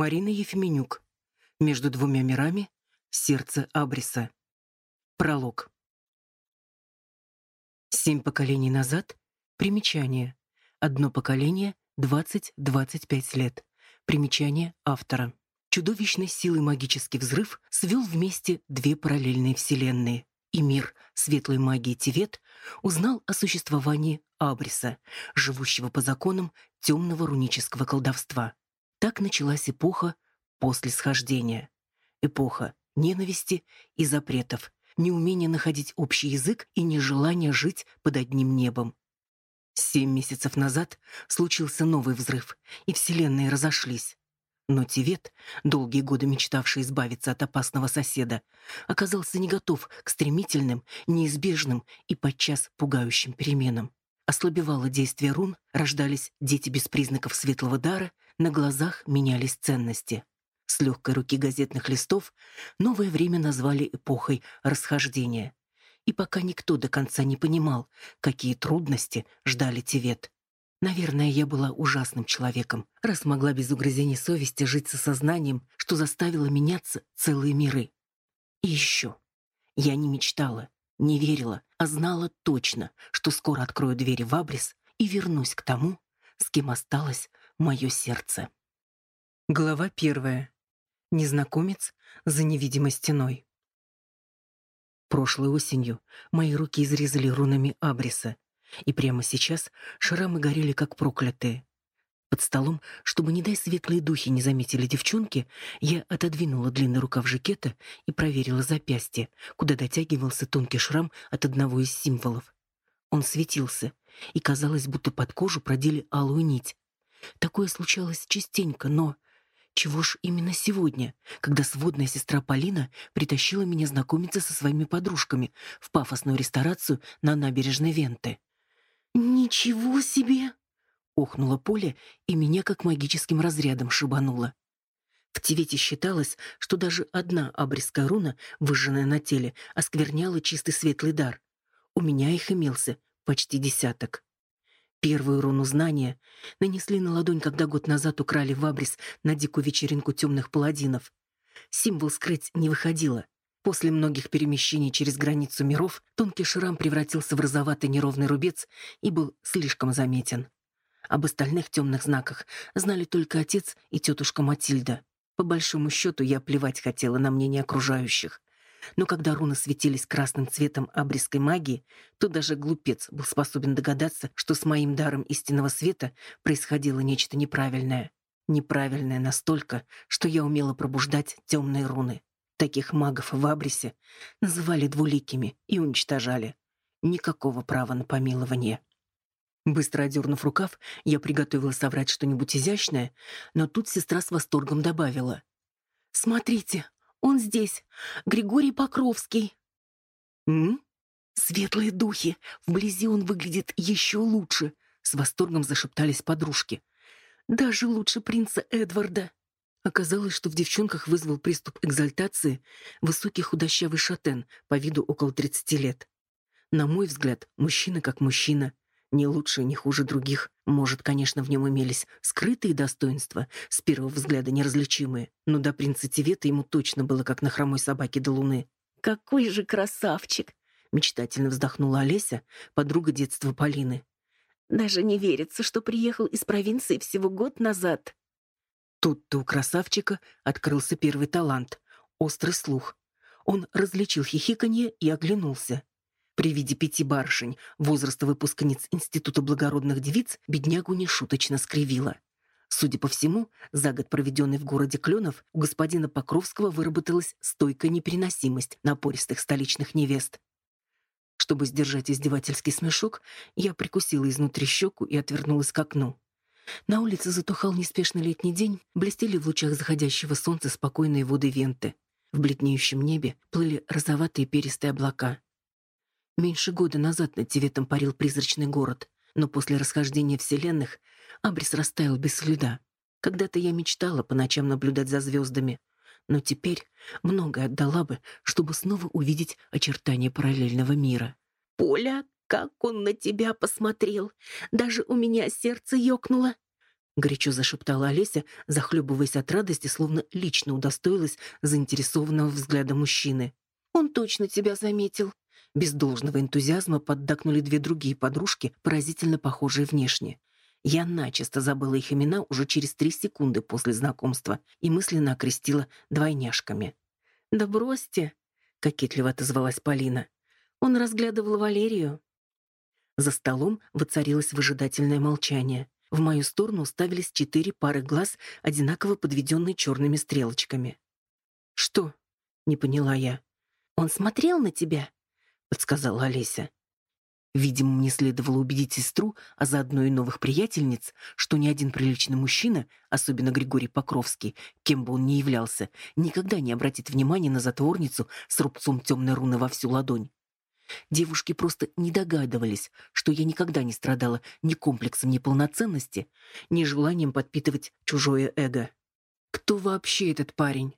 Марина Ефименюк. Между двумя мирами. Сердце Абриса. Пролог. Семь поколений назад. Примечание. Одно поколение 20-25 лет. Примечание автора. Чудовищной силой магический взрыв свел вместе две параллельные вселенные. И мир светлой магии Тивет узнал о существовании Абриса, живущего по законам темного рунического колдовства. Так началась эпоха после схождения. Эпоха ненависти и запретов, неумения находить общий язык и нежелания жить под одним небом. Семь месяцев назад случился новый взрыв, и вселенные разошлись. Но Тивет, долгие годы мечтавший избавиться от опасного соседа, оказался не готов к стремительным, неизбежным и подчас пугающим переменам. Ослабевало действие рун, рождались дети без признаков светлого дара, на глазах менялись ценности. С легкой руки газетных листов новое время назвали эпохой расхождения. И пока никто до конца не понимал, какие трудности ждали Тивет. Наверное, я была ужасным человеком, раз могла без угрызений совести жить со сознанием, что заставило меняться целые миры. И еще. Я не мечтала, не верила, а знала точно, что скоро открою двери в Абрис и вернусь к тому, с кем осталось мое сердце. Глава первая. Незнакомец за невидимой стеной. Прошлой осенью мои руки изрезали рунами абриса, и прямо сейчас шрамы горели как проклятые. Под столом, чтобы, не дай светлые духи не заметили девчонки, я отодвинула длинный рукав жакета и проверила запястье, куда дотягивался тонкий шрам от одного из символов. Он светился, и казалось, будто под кожу продели алую нить, Такое случалось частенько, но... Чего ж именно сегодня, когда сводная сестра Полина притащила меня знакомиться со своими подружками в пафосную ресторацию на набережной Венты? «Ничего себе!» — охнула Поля, и меня как магическим разрядом шибануло. В Тивете считалось, что даже одна абрисская руна, выжженная на теле, оскверняла чистый светлый дар. У меня их имелся почти десяток. Первую руну знания нанесли на ладонь, когда год назад украли в Абрис на дикую вечеринку темных паладинов. Символ скрыть не выходило. После многих перемещений через границу миров тонкий шрам превратился в розоватый неровный рубец и был слишком заметен. Об остальных темных знаках знали только отец и тетушка Матильда. По большому счету, я плевать хотела на мнение окружающих. Но когда руны светились красным цветом абрисской магии, то даже глупец был способен догадаться, что с моим даром истинного света происходило нечто неправильное. Неправильное настолько, что я умела пробуждать темные руны. Таких магов в Абрисе называли двуликими и уничтожали. Никакого права на помилование. Быстро одернув рукав, я приготовилась соврать что-нибудь изящное, но тут сестра с восторгом добавила. «Смотрите, он здесь. Григорий Покровский. М? Светлые духи. Вблизи он выглядит еще лучше, с восторгом зашептались подружки. Даже лучше принца Эдварда. Оказалось, что в девчонках вызвал приступ экзальтации высокий худощавый шатен по виду около 30 лет. На мой взгляд, мужчина как мужчина, не лучше, не хуже других. Может, конечно, в нем имелись скрытые достоинства, с первого взгляда неразличимые, но до принца Тивета ему точно было как на хромой собаке до луны. «Какой же красавчик!» — мечтательно вздохнула Олеся, подруга детства Полины. «Даже не верится, что приехал из провинции всего год назад». Тут-то у красавчика открылся первый талант — острый слух. Он различил хихиканье и оглянулся. При виде пяти барышень возраста выпускниц Института благородных девиц беднягу нешуточно скривила. Судя по всему, за год, проведенный в городе Кленов, у господина Покровского выработалась стойкая непереносимость напористых столичных невест. Чтобы сдержать издевательский смешок, я прикусила изнутри щеку и отвернулась к окну. На улице затухал неспешный летний день, блестели в лучах заходящего солнца спокойные воды Венты. В бледнеющем небе плыли розоватые перистые облака. Меньше года назад над Тиветом парил призрачный город, но после расхождения вселенных Абрис растаял без следа. Когда-то я мечтала по ночам наблюдать за звездами, но теперь многое отдала бы, чтобы снова увидеть очертания параллельного мира. «Поля, как он на тебя посмотрел! Даже у меня сердце ёкнуло!» Горячо зашептала Олеся, захлебываясь от радости, словно лично удостоилась заинтересованного взгляда мужчины. «Он точно тебя заметил!» Без должного энтузиазма поддакнули две другие подружки, поразительно похожие внешне. Я начисто забыла их имена уже через три секунды после знакомства и мысленно окрестила двойняшками. «Да бросьте!» — кокетливо отозвалась Полина. «Он разглядывал Валерию». За столом воцарилось выжидательное молчание. В мою сторону уставились четыре пары глаз, одинаково подведенные черными стрелочками. «Что?» — не поняла я. «Он смотрел на тебя?» — подсказала Олеся. Видимо, мне следовало убедить сестру, а заодно и новых приятельниц, что ни один приличный мужчина, особенно Григорий Покровский, кем бы он ни являлся, никогда не обратит внимания на затворницу с рубцом темной руны во всю ладонь. Девушки просто не догадывались, что я никогда не страдала ни комплексом неполноценности, ни желанием подпитывать чужое эго. «Кто вообще этот парень?»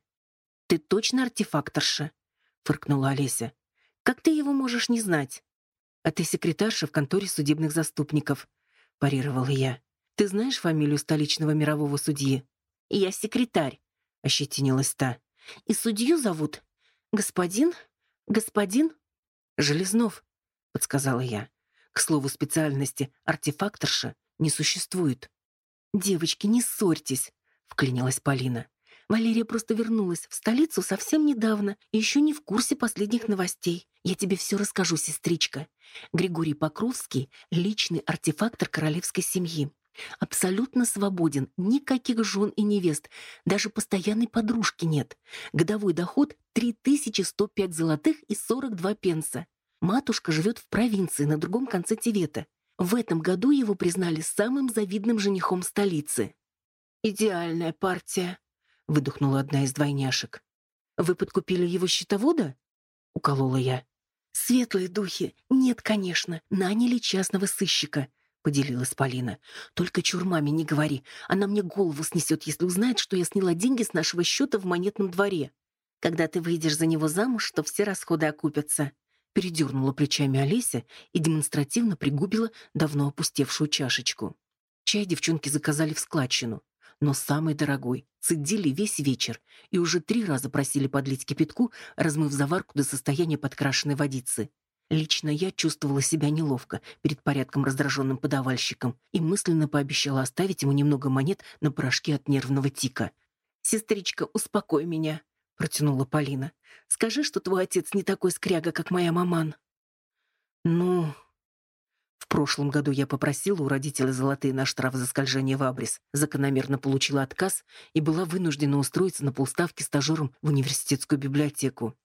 «Ты точно артефакторша?» — фыркнула Олеся. «Как ты его можешь не знать?» «А ты секретарша в конторе судебных заступников», — парировала я. «Ты знаешь фамилию столичного мирового судьи?» «Я секретарь», — ощетинилась та. «И судью зовут господин... господин...» «Железнов», — подсказала я. К слову, специальности артефакторша не существует. «Девочки, не ссорьтесь», — вклинилась Полина. «Валерия просто вернулась в столицу совсем недавно и еще не в курсе последних новостей. Я тебе все расскажу, сестричка. Григорий Покровский — личный артефактор королевской семьи. Абсолютно свободен, никаких жен и невест, даже постоянной подружки нет. Годовой доход — 3105 золотых и 42 пенса. Матушка живет в провинции на другом конце Тивета. В этом году его признали самым завидным женихом столицы. «Идеальная партия», — выдохнула одна из двойняшек. «Вы подкупили его счетовода?» — уколола я. «Светлые духи! Нет, конечно, наняли частного сыщика», — поделилась Полина. «Только чурмами не говори. Она мне голову снесет, если узнает, что я сняла деньги с нашего счета в монетном дворе. Когда ты выйдешь за него замуж, то все расходы окупятся». Передернула плечами Олеся и демонстративно пригубила давно опустевшую чашечку. Чай девчонки заказали в складчину, но самый дорогой цедили весь вечер и уже три раза просили подлить кипятку, размыв заварку до состояния подкрашенной водицы. Лично я чувствовала себя неловко перед порядком раздраженным подавальщиком и мысленно пообещала оставить ему немного монет на порошки от нервного тика. «Сестричка, успокой меня», — протянула Полина. «Скажи, что твой отец не такой скряга, как моя маман». «Ну...» В прошлом году я попросила у родителей золотые на штраф за скольжение в абрис, закономерно получила отказ и была вынуждена устроиться на полставки стажером в университетскую библиотеку.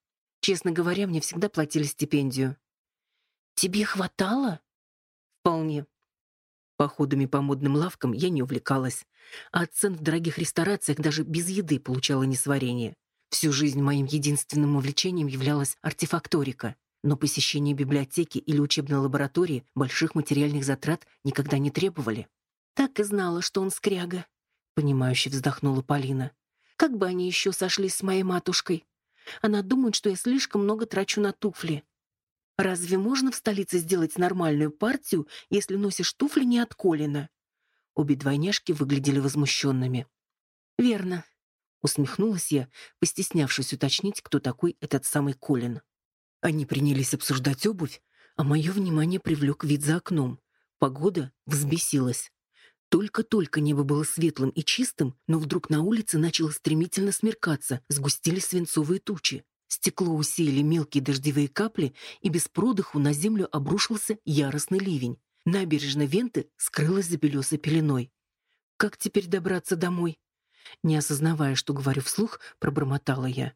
Честно говоря, мне всегда платили стипендию. Тебе хватало? Вполне. Походами по модным лавкам я не увлекалась, а от цен в дорогих ресторациях даже без еды получала несварение. Всю жизнь моим единственным увлечением являлась артефакторика, но посещение библиотеки или учебной лаборатории больших материальных затрат никогда не требовали. Так и знала, что он скряга, понимающе вздохнула Полина. Как бы они еще сошлись с моей матушкой? Она думает, что я слишком много трачу на туфли. Разве можно в столице сделать нормальную партию, если носишь туфли не от Колина? Обе двойняшки выглядели возмущенными. Верно, усмехнулась я, постеснявшись уточнить, кто такой этот самый Колин. Они принялись обсуждать обувь, а мое внимание привлек вид за окном. Погода взбесилась. Только-только небо было светлым и чистым, но вдруг на улице начало стремительно смеркаться, сгустились свинцовые тучи. Стекло усеяли мелкие дождевые капли, и без продыху на землю обрушился яростный ливень. Набережная Венты скрылась за белесой пеленой. «Как теперь добраться домой?» Не осознавая, что говорю вслух, пробормотала я.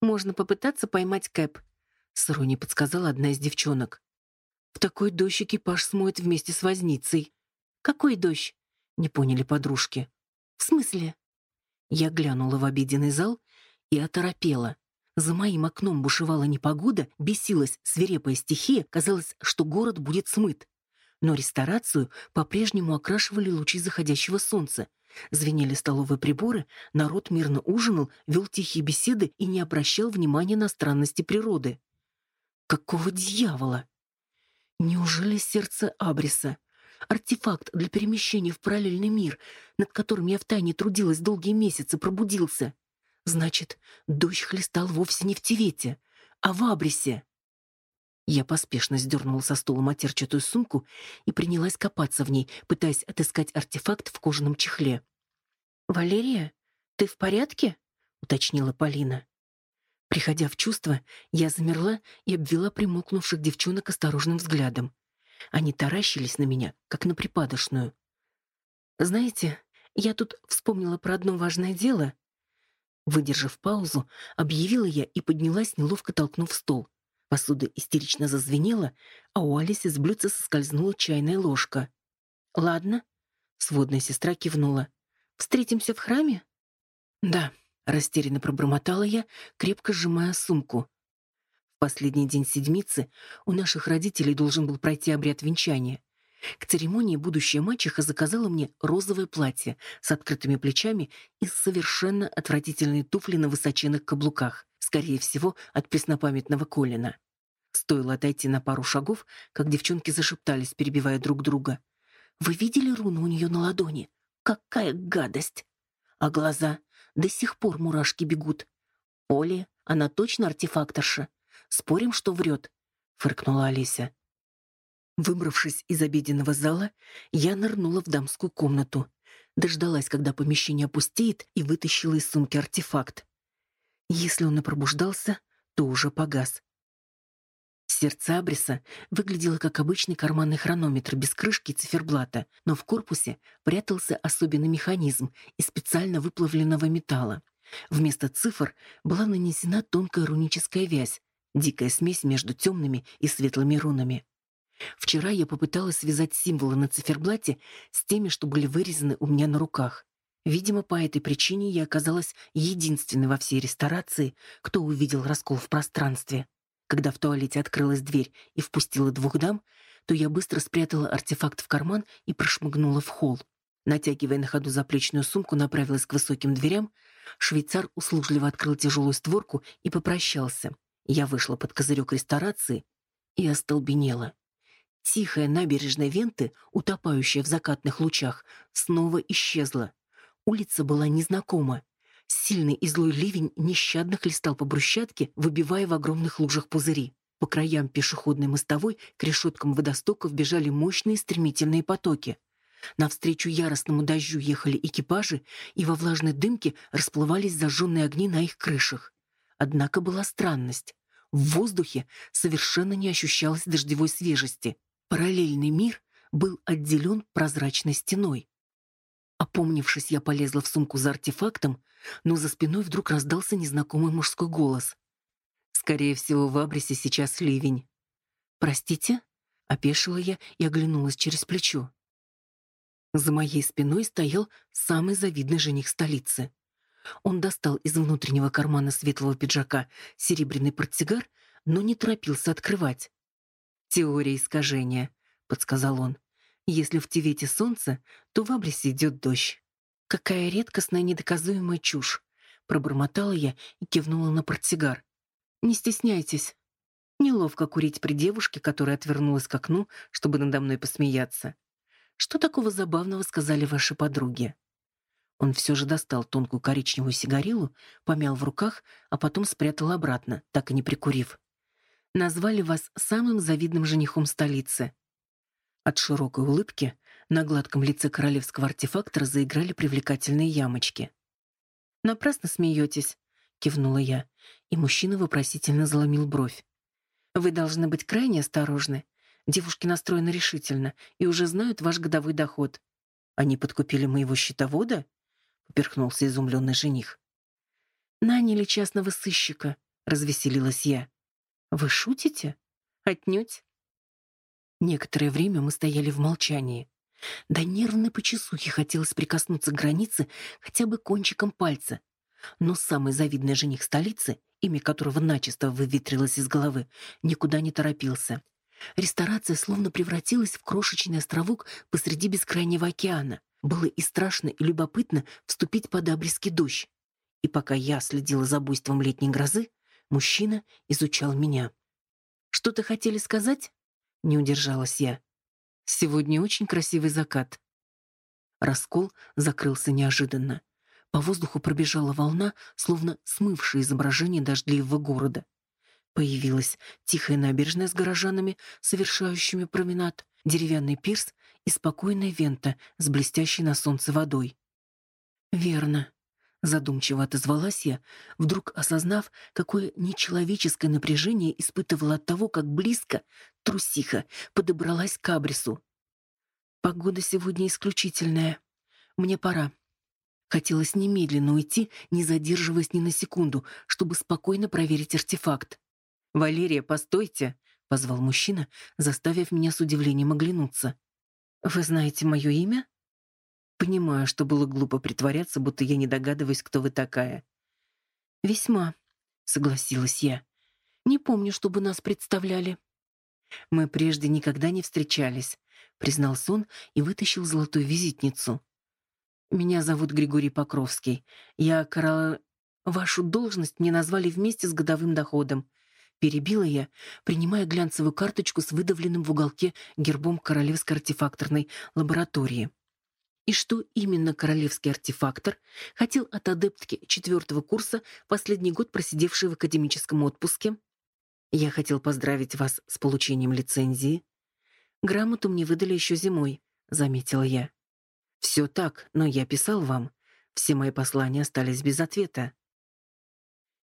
«Можно попытаться поймать Кэп», — с иронией подсказала одна из девчонок. «В такой дождь экипаж смоет вместе с возницей». «Какой дождь?» — не поняли подружки. «В смысле?» Я глянула в обеденный зал и оторопела. За моим окном бушевала непогода, бесилась свирепая стихия, казалось, что город будет смыт. Но ресторацию по-прежнему окрашивали лучи заходящего солнца. Звенели столовые приборы, народ мирно ужинал, вел тихие беседы и не обращал внимания на странности природы. Какого дьявола? Неужели сердце Абриса, артефакт для перемещения в параллельный мир, над которым я втайне трудилась долгие месяцы, пробудился? Значит, дождь хлестал вовсе не в Тивете, а в Абрисе. Я поспешно сдернула со стула матерчатую сумку и принялась копаться в ней, пытаясь отыскать артефакт в кожаном чехле. «Валерия, ты в порядке?» — уточнила Полина. Приходя в чувство, я замерла и обвела примолкнувших девчонок осторожным взглядом. Они таращились на меня, как на припадочную. «Знаете, я тут вспомнила про одно важное дело». Выдержав паузу, объявила я и поднялась, неловко толкнув стол. Посуда истерично зазвенела, а у Алисы с блюдца соскользнула чайная ложка. «Ладно», — сводная сестра кивнула. «Встретимся в храме?» «Да», — растерянно пробормотала я, крепко сжимая сумку. В последний день седмицы у наших родителей должен был пройти обряд венчания. К церемонии будущая мачеха заказала мне розовое платье с открытыми плечами и совершенно отвратительные туфли на высоченных каблуках скорее всего, от преснопамятного Колина. Стоило отойти на пару шагов, как девчонки зашептались, перебивая друг друга. «Вы видели руну у нее на ладони? Какая гадость!» А глаза до сих пор мурашки бегут. «Оли, она точно артефакторша? Спорим, что врет?» — фыркнула Олеся. Выбравшись из обеденного зала, я нырнула в дамскую комнату, дождалась, когда помещение опустеет, и вытащила из сумки артефакт. Если он и пробуждался, то уже погас. Сердце Абриса выглядело как обычный карманный хронометр без крышки и циферблата, но в корпусе прятался особенный механизм из специально выплавленного металла. Вместо цифр была нанесена тонкая руническая вязь, дикая смесь между темными и светлыми рунами. Вчера я попыталась связать символы на циферблате с теми, что были вырезаны у меня на руках. Видимо, по этой причине я оказалась единственной во всей ресторации, кто увидел раскол в пространстве. Когда в туалете открылась дверь и впустила двух дам, то я быстро спрятала артефакт в карман и прошмыгнула в холл. Натягивая на ходу заплечную сумку, направилась к высоким дверям. Швейцар услужливо открыл тяжелую створку и попрощался. Я вышла под козырек ресторации и остолбенела. Тихая набережная Венты, утопающая в закатных лучах, снова исчезла. Улица была незнакома. Сильный и злой ливень нещадно хлестал по брусчатке, выбивая в огромных лужах пузыри. По краям пешеходной мостовой к решеткам водостоков бежали мощные стремительные потоки. Навстречу яростному дождю ехали экипажи, и во влажной дымке расплывались зажженные огни на их крышах. Однако была странность. В воздухе совершенно не ощущалось дождевой свежести. Параллельный мир был отделен прозрачной стеной. Опомнившись, я полезла в сумку за артефактом, но за спиной вдруг раздался незнакомый мужской голос. Скорее всего, в Абрисе сейчас ливень. «Простите?» — опешила я и оглянулась через плечо. За моей спиной стоял самый завидный жених столицы. Он достал из внутреннего кармана светлого пиджака серебряный портсигар, но не торопился открывать. «Теория искажения», — подсказал он. Если в Тивете солнце, то в Абрисе идет дождь. Какая редкостная недоказуемая чушь. Пробормотала я и кивнула на портсигар. Не стесняйтесь. Неловко курить при девушке, которая отвернулась к окну, чтобы надо мной посмеяться. Что такого забавного сказали ваши подруги? Он все же достал тонкую коричневую сигарилу, помял в руках, а потом спрятал обратно, так и не прикурив. Назвали вас самым завидным женихом столицы. От широкой улыбки на гладком лице королевского артефактора заиграли привлекательные ямочки. «Напрасно смеетесь», — кивнула я, и мужчина вопросительно заломил бровь. «Вы должны быть крайне осторожны. Девушки настроены решительно и уже знают ваш годовой доход. Они подкупили моего счетовода?» — поперхнулся изумленный жених. «Наняли частного сыщика», — развеселилась я. «Вы шутите?» «Отнюдь. Некоторое время мы стояли в молчании. До нервной почесухи хотелось прикоснуться к границе хотя бы кончиком пальца. Но самый завидный жених столицы имя которого начисто выветрилось из головы, никуда не торопился. Ресторация словно превратилась в крошечный островок посреди бескрайнего океана. Было и страшно, и любопытно вступить под абрисский дождь. И пока я следила за буйством летней грозы, мужчина изучал меня. «Что-то хотели сказать?» — не удержалась я. «Сегодня очень красивый закат». Раскол закрылся неожиданно. По воздуху пробежала волна, словно смывшая изображение дождливого города. Появилась тихая набережная с горожанами, совершающими променад, деревянный пирс и спокойная вента с блестящей на солнце водой. «Верно», — задумчиво отозвалась я, вдруг осознав, какое нечеловеческое напряжение испытывала от того, как близко трусиха подобралась к Абрису. «Погода сегодня исключительная. Мне пора». Хотелось немедленно уйти, не задерживаясь ни на секунду, чтобы спокойно проверить артефакт. «Валерия, постойте!» — позвал мужчина, заставив меня с удивлением оглянуться. «Вы знаете мое имя?» Понимаю, что было глупо притворяться, будто я не догадываюсь, кто вы такая. «Весьма», — согласилась я. «Не помню, чтобы нас представляли». «Мы прежде никогда не встречались», — признался он и вытащил золотую визитницу. «Меня зовут Григорий Покровский. Я корол... Вашу должность мне назвали вместе с годовым доходом. Перебила я, принимая глянцевую карточку с выдавленным в уголке гербом Королевской артефакторной лаборатории. И что именно королевский артефактор хотел от адептки четвертого курса, последний год просидевшей в академическом отпуске? Я хотел поздравить вас с получением лицензии. Грамоту мне выдали еще зимой, заметила я. Все так, но я писал вам. Все мои послания остались без ответа.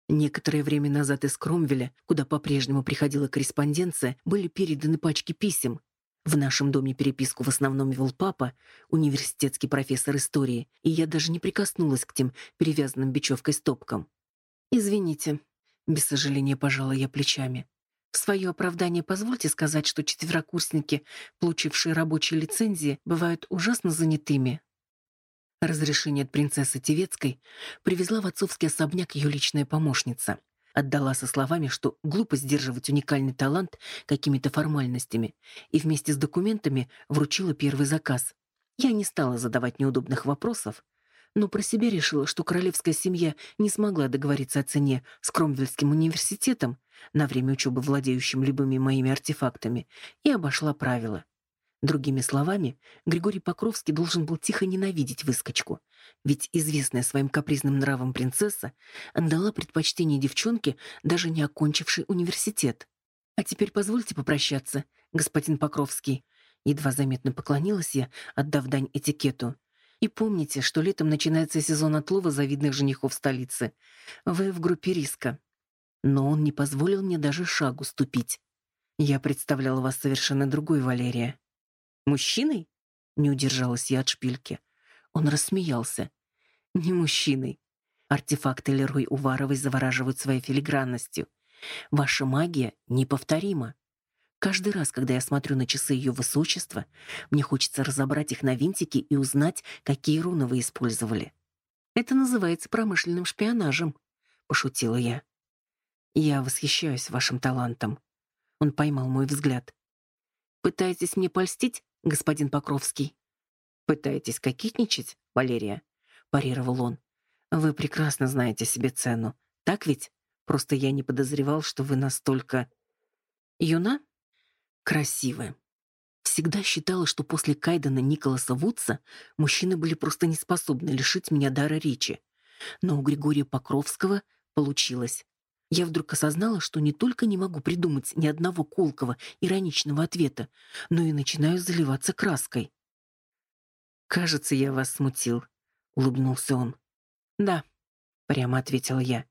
Некоторое время назад из Кромвеля, куда по-прежнему приходила корреспонденция, были переданы пачки писем. В нашем доме переписку в основном вел папа, университетский профессор истории, и я даже не прикоснулась к тем перевязанным бечевкой стопкам. «Извините», — без сожаления пожала я плечами. В свое оправдание позвольте сказать, что четверокурсники, получившие рабочие лицензии, бывают ужасно занятыми. Разрешение от принцессы Тевецкой привезла в отцовский особняк ее личная помощница. Отдала со словами, что глупо сдерживать уникальный талант какими-то формальностями, и вместе с документами вручила первый заказ. Я не стала задавать неудобных вопросов, но про себя решила, что королевская семья не смогла договориться о цене с Кромвельским университетом, на время учебы владеющим любыми моими артефактами, и обошла правила. Другими словами, Григорий Покровский должен был тихо ненавидеть выскочку, ведь известная своим капризным нравом принцесса отдала предпочтение девчонке, даже не окончившей университет. «А теперь позвольте попрощаться, господин Покровский». Едва заметно поклонилась я, отдав дань этикету. «И помните, что летом начинается сезон отлова завидных женихов столицы. Вы в группе риска». Но он не позволил мне даже шагу ступить. «Я представляла вас совершенно другой, Валерия. Мужчиной? Не удержалась я от шпильки. Он рассмеялся. Не мужчиной. Артефакты Лерой Уваровой завораживают своей филигранностью. Ваша магия неповторима. Каждый раз, когда я смотрю на часы ее высочества, мне хочется разобрать их на винтики и узнать, какие руны вы использовали. Это называется промышленным шпионажем, пошутила я. Я восхищаюсь вашим талантом. Он поймал мой взгляд. Пытаетесь мне польстить? Господин Покровский. Пытаетесь кокетничать, Валерия? парировал он. Вы прекрасно знаете себе цену. Так ведь? Просто я не подозревал, что вы настолько юна, красивая. Всегда считала, что после Кайдена Николаса Вудса мужчины были просто не способны лишить меня дара речи. Но у Григория Покровского получилось. Я вдруг осознала, что не только не могу придумать ни одного колкого, ироничного ответа, но и начинаю заливаться краской. «Кажется, я вас смутил», — улыбнулся он. «Да», — прямо ответила я.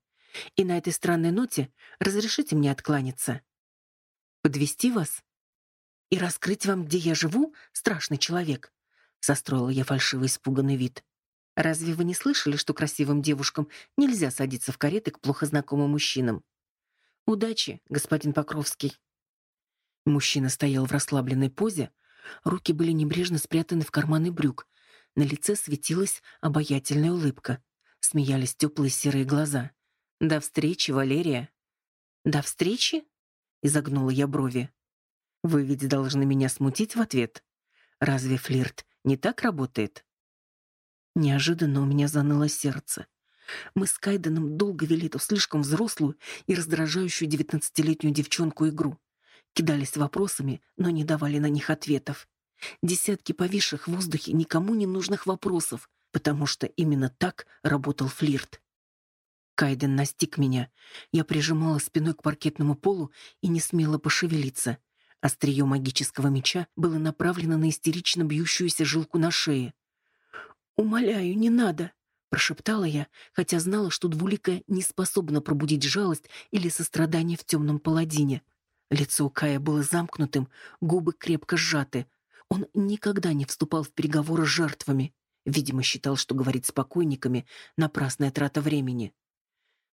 «И на этой странной ноте разрешите мне откланяться. Подвести вас? И раскрыть вам, где я живу, страшный человек?» Состроила я фальшивый испуганный вид. Разве вы не слышали, что красивым девушкам нельзя садиться в кареты к плохо знакомым мужчинам? Удачи, господин Покровский. Мужчина стоял в расслабленной позе, руки были небрежно спрятаны в карманы брюк, на лице светилась обаятельная улыбка, смеялись теплые серые глаза. До встречи, Валерия. До встречи? Изогнула я брови. Вы ведь должны меня смутить в ответ. Разве флирт не так работает? Неожиданно у меня заныло сердце. Мы с Кайденом долго вели эту слишком взрослую и раздражающую девятнадцатилетнюю девчонку игру. Кидались вопросами, но не давали на них ответов. Десятки повисших в воздухе никому не нужных вопросов, потому что именно так работал флирт. Кайден настиг меня. Я прижимала спиной к паркетному полу и не смела пошевелиться. Острие магического меча было направлено на истерично бьющуюся жилку на шее. «Умоляю, не надо!» — прошептала я, хотя знала, что двуликая не способна пробудить жалость или сострадание в темном паладине. Лицо Кая было замкнутым, губы крепко сжаты. Он никогда не вступал в переговоры с жертвами. Видимо, считал, что говорить с покойниками — напрасная трата времени.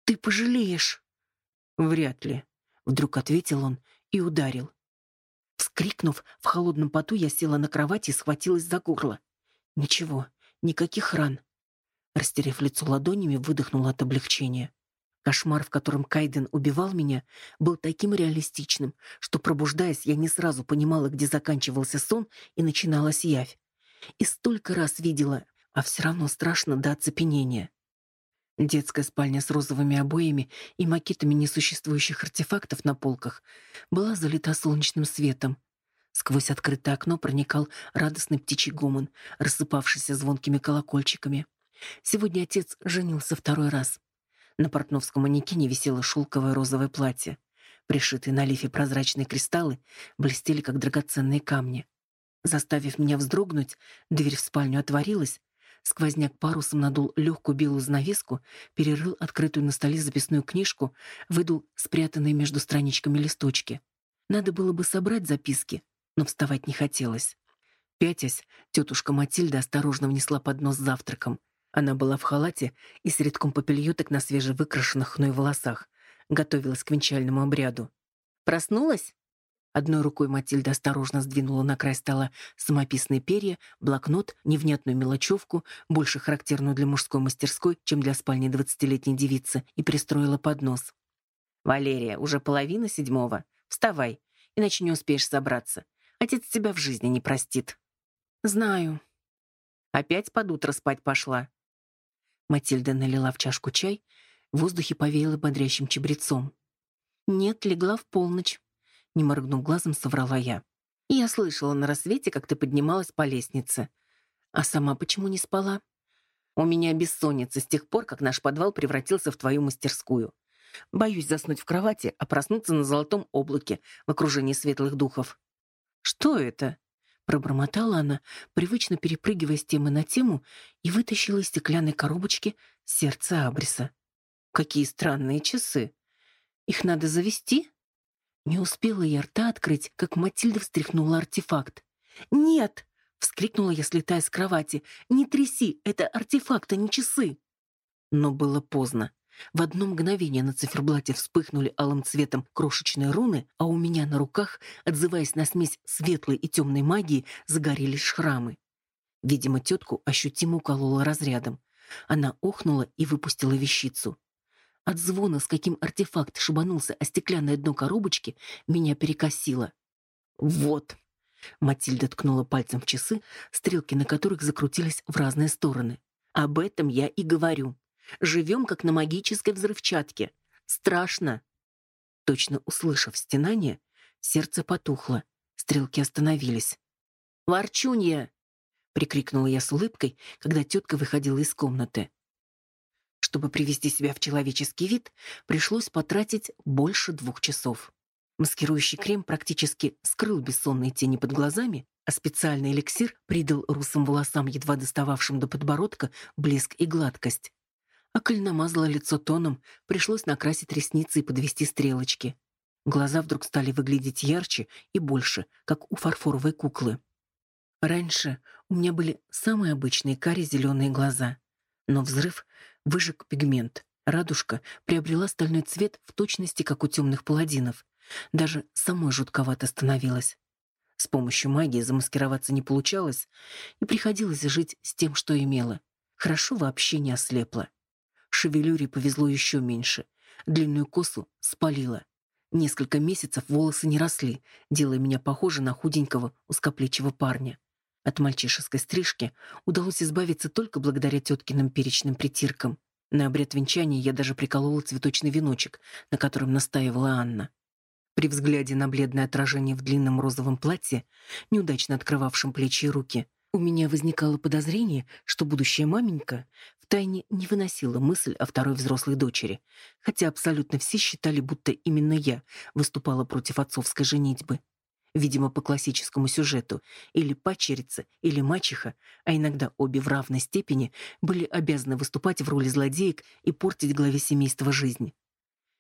«Ты пожалеешь!» «Вряд ли», — вдруг ответил он и ударил. Вскрикнув, в холодном поту я села на кровати и схватилась за горло. Ничего, никаких ран. Растерев лицо ладонями, выдохнула от облегчения. Кошмар, в котором Кайден убивал меня, был таким реалистичным, что, пробуждаясь, я не сразу понимала, где заканчивался сон и начиналась явь. И столько раз видела, а все равно страшно до оцепенения. Детская спальня с розовыми обоями и макетами несуществующих артефактов на полках была залита солнечным светом. Сквозь открытое окно проникал радостный птичий гомон, рассыпавшийся звонкими колокольчиками. Сегодня отец женился второй раз. На портновском манекене висело шелковое розовое платье. Пришитые на лифе прозрачные кристаллы блестели, как драгоценные камни. Заставив меня вздрогнуть, дверь в спальню отворилась, Сквозняк парусом надул легкую белую занавеску, перерыл открытую на столе записную книжку, выдул спрятанные между страничками листочки. Надо было бы собрать записки, но вставать не хотелось. Пятясь, тетушка Матильда осторожно внесла поднос с завтраком. Она была в халате и с редком попельюток на свежевыкрашенных хной волосах. Готовилась к венчальному обряду. «Проснулась?» Одной рукой Матильда осторожно сдвинула на край стола самописные перья, блокнот, невнятную мелочевку, больше характерную для мужской мастерской, чем для спальни двадцатилетней девицы, и пристроила поднос. «Валерия, уже половина седьмого. Вставай, иначе не успеешь собраться. Отец тебя в жизни не простит». «Знаю». «Опять под утро спать пошла?» Матильда налила в чашку чай, в воздухе повеяло бодрящим чабрецом. «Нет, легла в полночь». Не моргнув глазом, соврала я. «Я слышала на рассвете, как ты поднималась по лестнице. А сама почему не спала?» «У меня бессонница с тех пор, как наш подвал превратился в твою мастерскую. Боюсь заснуть в кровати, а проснуться на золотом облаке в окружении светлых духов». «Что это?» Пробормотала она, привычно перепрыгивая с темы на тему, и вытащила из стеклянной коробочки сердце Абриса. «Какие странные часы! Их надо завести?» Не успела я рта открыть, как Матильда встряхнула артефакт. «Нет!» — вскрикнула я, слетая с кровати. «Не тряси! Это артефакт, а не часы!» Но было поздно. В одно мгновение на циферблате вспыхнули алым цветом крошечные руны, а у меня на руках, отзываясь на смесь светлой и темной магии, загорелись шрамы. Видимо, тетку ощутимо уколола разрядом. Она охнула и выпустила вещицу. От звона, с каким артефакт шибанулся о стеклянное дно коробочки, меня перекосило. «Вот!» Матильда ткнула пальцем в часы, стрелки на которых закрутились в разные стороны. «Об этом я и говорю. Живем, как на магической взрывчатке. Страшно!» Точно услышав стенание, сердце потухло. Стрелки остановились. «Ворчунья!» — прикрикнула я с улыбкой, когда тетка выходила из комнаты. Чтобы привести себя в человеческий вид, пришлось потратить больше двух часов. Маскирующий крем практически скрыл бессонные тени под глазами, а специальный эликсир придал русым волосам, едва достававшим до подбородка, блеск и гладкость. А коль намазала лицо тоном, пришлось накрасить ресницы и подвести стрелочки. Глаза вдруг стали выглядеть ярче и больше, как у фарфоровой куклы. Раньше у меня были самые обычные кари-зеленые глаза, но взрыв выжег пигмент. Радужка приобрела стальной цвет в точности, как у темных паладинов. Даже самой жутковато становилось. С помощью магии замаскироваться не получалось, и приходилось жить с тем, что имела. Хорошо вообще не ослепла. Шевелюре повезло еще меньше. Длинную косу спалила. Несколько месяцев волосы не росли, делая меня похожей на худенького, узкоплечего парня. От мальчишеской стрижки удалось избавиться только благодаря теткиным перечным притиркам. На обряд венчания я даже приколола цветочный веночек, на котором настаивала Анна. При взгляде на бледное отражение в длинном розовом платье, неудачно открывавшем плечи и руки, у меня возникало подозрение, что будущая маменька втайне не выносила мысль о второй взрослой дочери, хотя абсолютно все считали, будто именно я выступала против отцовской женитьбы. Видимо, по классическому сюжету, или пачерица, или мачеха, а иногда обе в равной степени, были обязаны выступать в роли злодеек и портить главе семейства жизнь.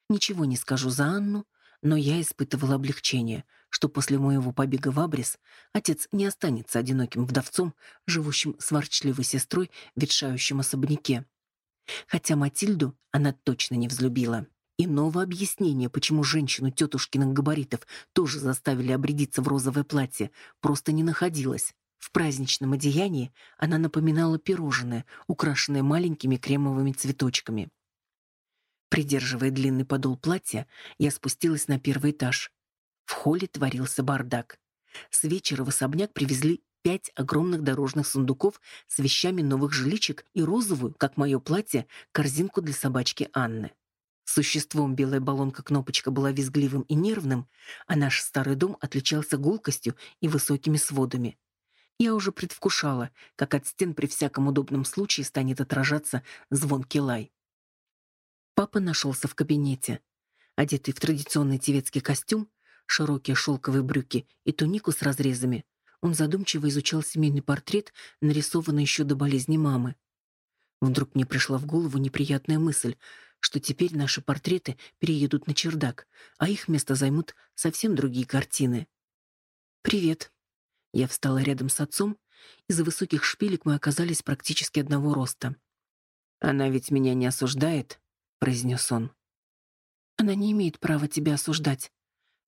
Ничего не скажу за Анну, но я испытывала облегчение, что после моего побега в Абрис отец не останется одиноким вдовцом, живущим с ворчливой сестрой в ветшающем особняке. Хотя Матильду она точно не взлюбила. Иного объяснения, почему женщину тетушкиных габаритов тоже заставили обрядиться в розовое платье, просто не находилось. В праздничном одеянии она напоминала пирожное, украшенное маленькими кремовыми цветочками. Придерживая длинный подол платья, я спустилась на первый этаж. В холле творился бардак. С вечера в особняк привезли пять огромных дорожных сундуков с вещами новых жиличек и розовую, как мое платье, корзинку для собачки Анны. Существом белая баллонка-кнопочка была визгливым и нервным, а наш старый дом отличался гулкостью и высокими сводами. Я уже предвкушала, как от стен при всяком удобном случае станет отражаться звонкий лай. Папа нашелся в кабинете. Одетый в традиционный тевецкий костюм, широкие шелковые брюки и тунику с разрезами, он задумчиво изучал семейный портрет, нарисованный еще до болезни мамы. Вдруг мне пришла в голову неприятная мысль, что теперь наши портреты переедут на чердак, а их место займут совсем другие картины. «Привет». Я встала рядом с отцом, из-за высоких шпилек мы оказались практически одного роста. «Она ведь меня не осуждает?» Произнес он. Она не имеет права тебя осуждать.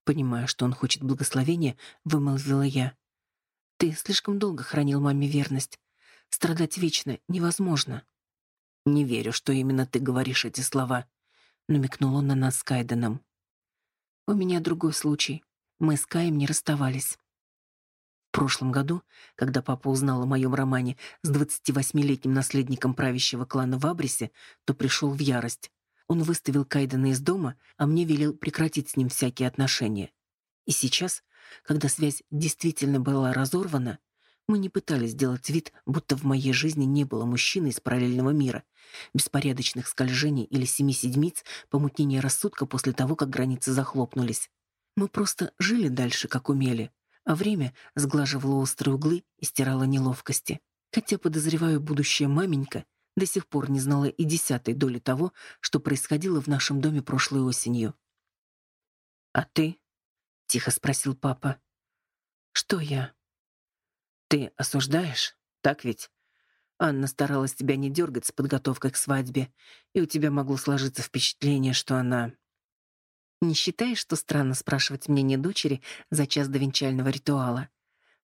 Понимая, что он хочет благословения, вымолвила я. Ты слишком долго хранил маме верность. Страдать вечно невозможно. Не верю, что именно ты говоришь эти слова, намекнул он на нас с Кайденом. У меня другой случай. Мы с Каем не расставались. В прошлом году, когда папа узнал о моем романе с 28-летним наследником правящего клана в Абрисе, то пришел в ярость. Он выставил Кайдена из дома, а мне велел прекратить с ним всякие отношения. И сейчас, когда связь действительно была разорвана, мы не пытались сделать вид, будто в моей жизни не было мужчины из параллельного мира, беспорядочных скольжений или семи седмиц, помутнения рассудка после того, как границы захлопнулись. Мы просто жили дальше, как умели, а время сглаживало острые углы и стирало неловкости. Хотя, подозреваю, будущая маменька до сих пор не знала и десятой доли того, что происходило в нашем доме прошлой осенью. «А ты?» — тихо спросил папа. «Что я?» «Ты осуждаешь, так ведь?» Анна старалась тебя не дергать с подготовкой к свадьбе, и у тебя могло сложиться впечатление, что она... Не считаешь, что странно спрашивать мнение дочери за час до венчального ритуала?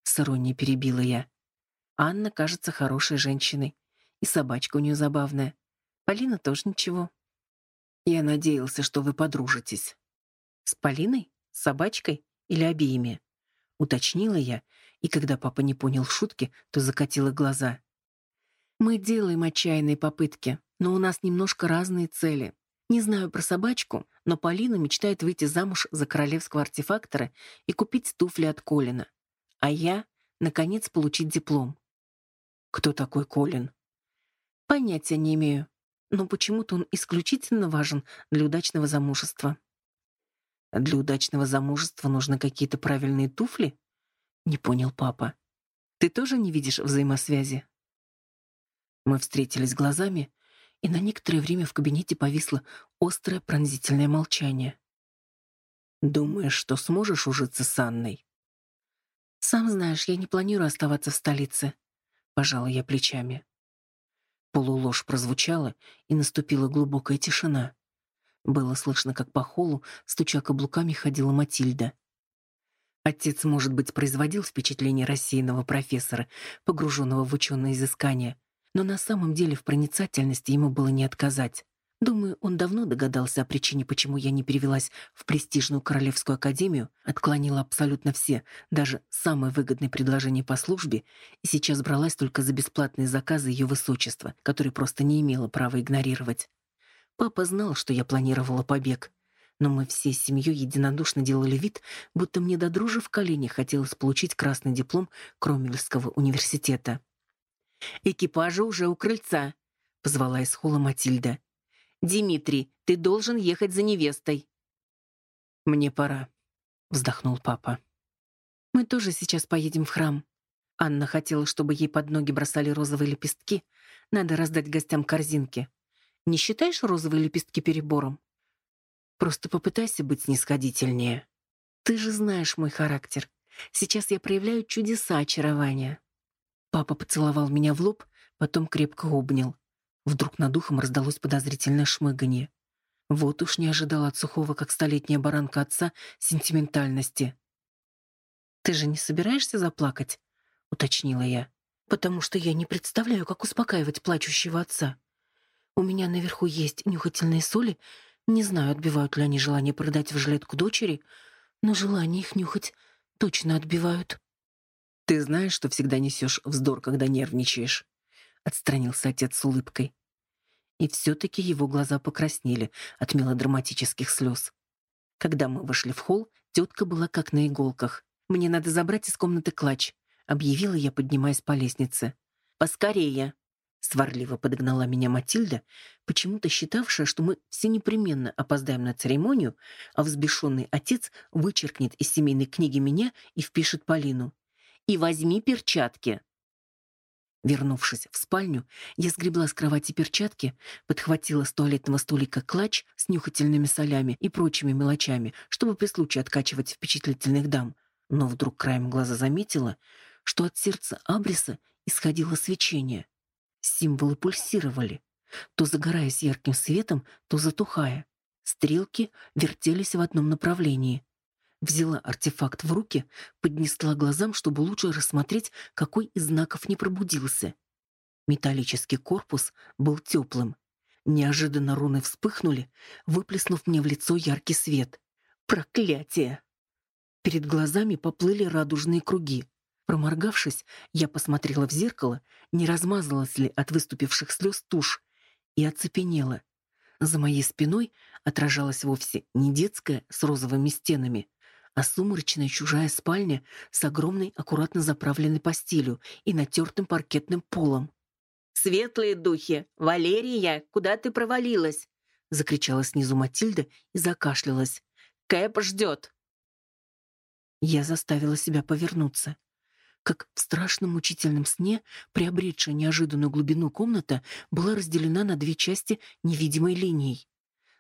С иронией перебила я. Анна кажется хорошей женщиной. И собачка у нее забавная. Полина тоже ничего. Я надеялся, что вы подружитесь. С Полиной? С собачкой? Или обеими? Уточнила я, и когда папа не понял шутки, то закатила глаза. Мы делаем отчаянные попытки, но у нас немножко разные цели. Не знаю про собачку, но Полина мечтает выйти замуж за королевского артефактора и купить туфли от Колина. А я, наконец, получить диплом. Кто такой Колин? Понятия не имею, но почему-то он исключительно важен для удачного замужества. Для удачного замужества нужны какие-то правильные туфли? Не понял папа. Ты тоже не видишь взаимосвязи? Мы встретились глазами, и на некоторое время в кабинете повисло острое пронзительное молчание. Думаешь, что сможешь ужиться с Анной? Сам знаешь, я не планирую оставаться в столице, пожала я плечами. Полуложь прозвучала, и наступила глубокая тишина. Было слышно, как по холлу, стуча каблуками, ходила Матильда. Отец, может быть, производил впечатление рассеянного профессора, погруженного в ученые изыскания, но на самом деле в проницательности ему было не отказать. Думаю, он давно догадался о причине, почему я не перевелась в престижную Королевскую академию, отклонила абсолютно все, даже самые выгодные предложения по службе, и сейчас бралась только за бесплатные заказы ее высочества, которые просто не имела права игнорировать. Папа знал, что я планировала побег, но мы все с семьей единодушно делали вид, будто мне до дружи в коленях хотелось получить красный диплом Кромвельского университета. «Экипажа уже у крыльца», — позвала из холла Матильда. «Димитрий, ты должен ехать за невестой». «Мне пора», — вздохнул папа. «Мы тоже сейчас поедем в храм». Анна хотела, чтобы ей под ноги бросали розовые лепестки. Надо раздать гостям корзинки. Не считаешь розовые лепестки перебором? Просто попытайся быть снисходительнее. Ты же знаешь мой характер. Сейчас я проявляю чудеса очарования. Папа поцеловал меня в лоб, потом крепко обнял. Вдруг над ухом раздалось подозрительное шмыганье. Вот уж не ожидал от сухого, как столетняя баранка отца, сентиментальности. «Ты же не собираешься заплакать?» — уточнила я. «Потому что я не представляю, как успокаивать плачущего отца. У меня наверху есть нюхательные соли. Не знаю, отбивают ли они желание продать в жилетку дочери, но желание их нюхать точно отбивают». «Ты знаешь, что всегда несешь вздор, когда нервничаешь?» — отстранился отец с улыбкой. И все-таки его глаза покраснели от мелодраматических слез. Когда мы вошли в холл, тетка была как на иголках. «Мне надо забрать из комнаты клатч», — объявила я, поднимаясь по лестнице. «Поскорее!» — сварливо подогнала меня Матильда, почему-то считавшая, что мы все непременно опоздаем на церемонию, а взбешенный отец вычеркнет из семейной книги меня и впишет Полину. «И возьми перчатки!» Вернувшись в спальню, я сгребла с кровати перчатки, подхватила с туалетного столика клатч с нюхательными солями и прочими мелочами, чтобы при случае откачивать впечатлительных дам. Но вдруг краем глаза заметила, что от сердца Абриса исходило свечение. Символы пульсировали, то загораясь ярким светом, то затухая. Стрелки вертелись в одном направлении. Взяла артефакт в руки, поднесла глазам, чтобы лучше рассмотреть, какой из знаков не пробудился. Металлический корпус был теплым. Неожиданно руны вспыхнули, выплеснув мне в лицо яркий свет. Проклятие! Перед глазами поплыли радужные круги. Проморгавшись, я посмотрела в зеркало, не размазалась ли от выступивших слез тушь, и оцепенела. За моей спиной отражалась вовсе не детская с розовыми стенами, а сумрачная чужая спальня с огромной аккуратно заправленной постелью и натертым паркетным полом. «Светлые духи! Валерия, куда ты провалилась?» — закричала снизу Матильда и закашлялась. «Кэп ждет!» Я заставила себя повернуться. Как в страшном мучительном сне, приобретшая неожиданную глубину комната была разделена на две части невидимой линией.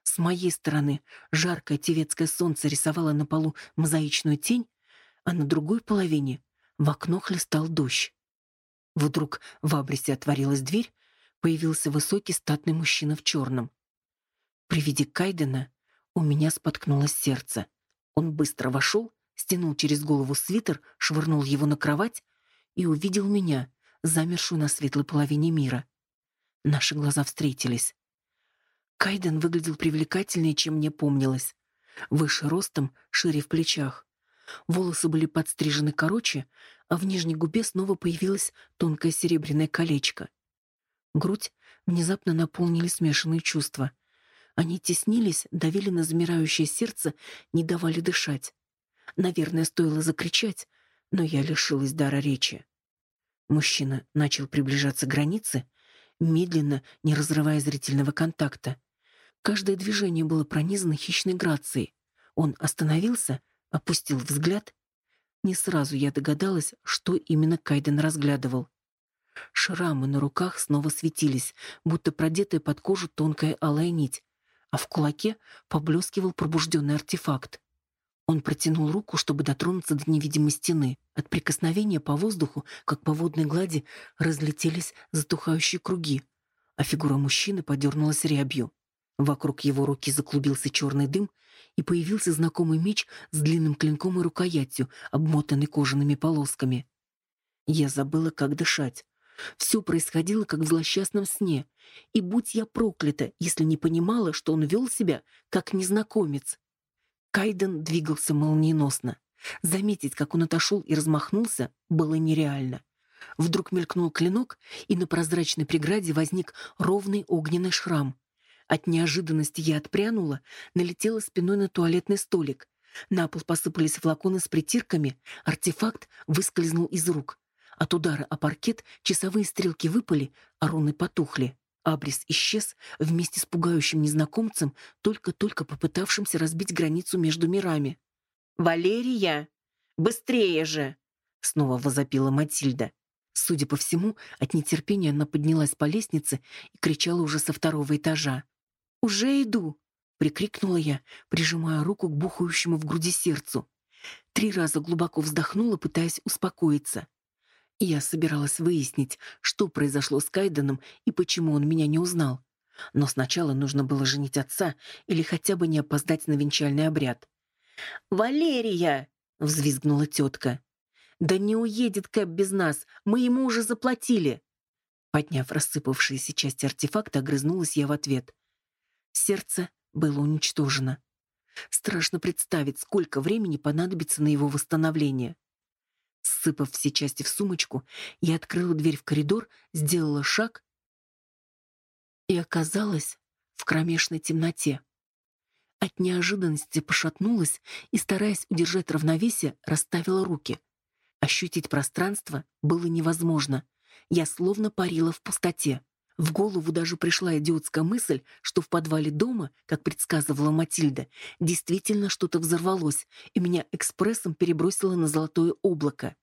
С моей стороны жаркое тевецкое солнце рисовало на полу мозаичную тень, а на другой половине в окно хлестал дождь. Вдруг в абресе отворилась дверь, появился высокий статный мужчина в черном. При виде Кайдена у меня споткнулось сердце. Он быстро вошел, стянул через голову свитер, швырнул его на кровать и увидел меня, замершую на светлой половине мира. Наши глаза встретились. Кайден выглядел привлекательнее, чем мне помнилось. Выше ростом, шире в плечах. Волосы были подстрижены короче, а в нижней губе снова появилось тонкое серебряное колечко. Грудь внезапно наполнили смешанные чувства. Они теснились, давили на замирающее сердце, не давали дышать. Наверное, стоило закричать, но я лишилась дара речи. Мужчина начал приближаться к границе, медленно, не разрывая зрительного контакта. Каждое движение было пронизано хищной грацией. Он остановился, опустил взгляд. Не сразу я догадалась, что именно Кайден разглядывал. Шрамы на руках снова светились, будто продетая под кожу тонкая алая нить, а в кулаке поблескивал пробужденный артефакт. Он протянул руку, чтобы дотронуться до невидимой стены. От прикосновения по воздуху, как по водной глади, разлетелись затухающие круги, а фигура мужчины подернулась рябью. Вокруг его руки заклубился черный дым, и появился знакомый меч с длинным клинком и рукоятью, обмотанный кожаными полосками. Я забыла, как дышать. Все происходило, как в злосчастном сне, и будь я проклята, если не понимала, что он вел себя, как незнакомец. Кайден двигался молниеносно. Заметить, как он отошел и размахнулся, было нереально. Вдруг мелькнул клинок, и на прозрачной преграде возник ровный огненный шрам. От неожиданности я отпрянула, налетела спиной на туалетный столик. На пол посыпались флаконы с притирками, артефакт выскользнул из рук. От удара о паркет часовые стрелки выпали, а руны потухли. Абрис исчез вместе с пугающим незнакомцем, только-только попытавшимся разбить границу между мирами. «Валерия! Быстрее же!» — снова возопила Матильда. Судя по всему, от нетерпения она поднялась по лестнице и кричала уже со второго этажа. «Уже иду!» — прикрикнула я, прижимая руку к бухающему в груди сердцу. Три раза глубоко вздохнула, пытаясь успокоиться. Я собиралась выяснить, что произошло с Кайденом и почему он меня не узнал. Но сначала нужно было женить отца или хотя бы не опоздать на венчальный обряд. «Валерия!» — взвизгнула тетка. «Да не уедет Кэп без нас, мы ему уже заплатили!» Подняв рассыпавшиеся части артефакта, огрызнулась я в ответ. Сердце было уничтожено. Страшно представить, сколько времени понадобится на его восстановление. Сыпав все части в сумочку, я открыла дверь в коридор, сделала шаг и оказалась в кромешной темноте. От неожиданности пошатнулась и, стараясь удержать равновесие, расставила руки. Ощутить пространство было невозможно. Я словно парила в пустоте. В голову даже пришла идиотская мысль, что в подвале дома, как предсказывала Матильда, действительно что-то взорвалось, и меня экспрессом перебросило на золотое облако.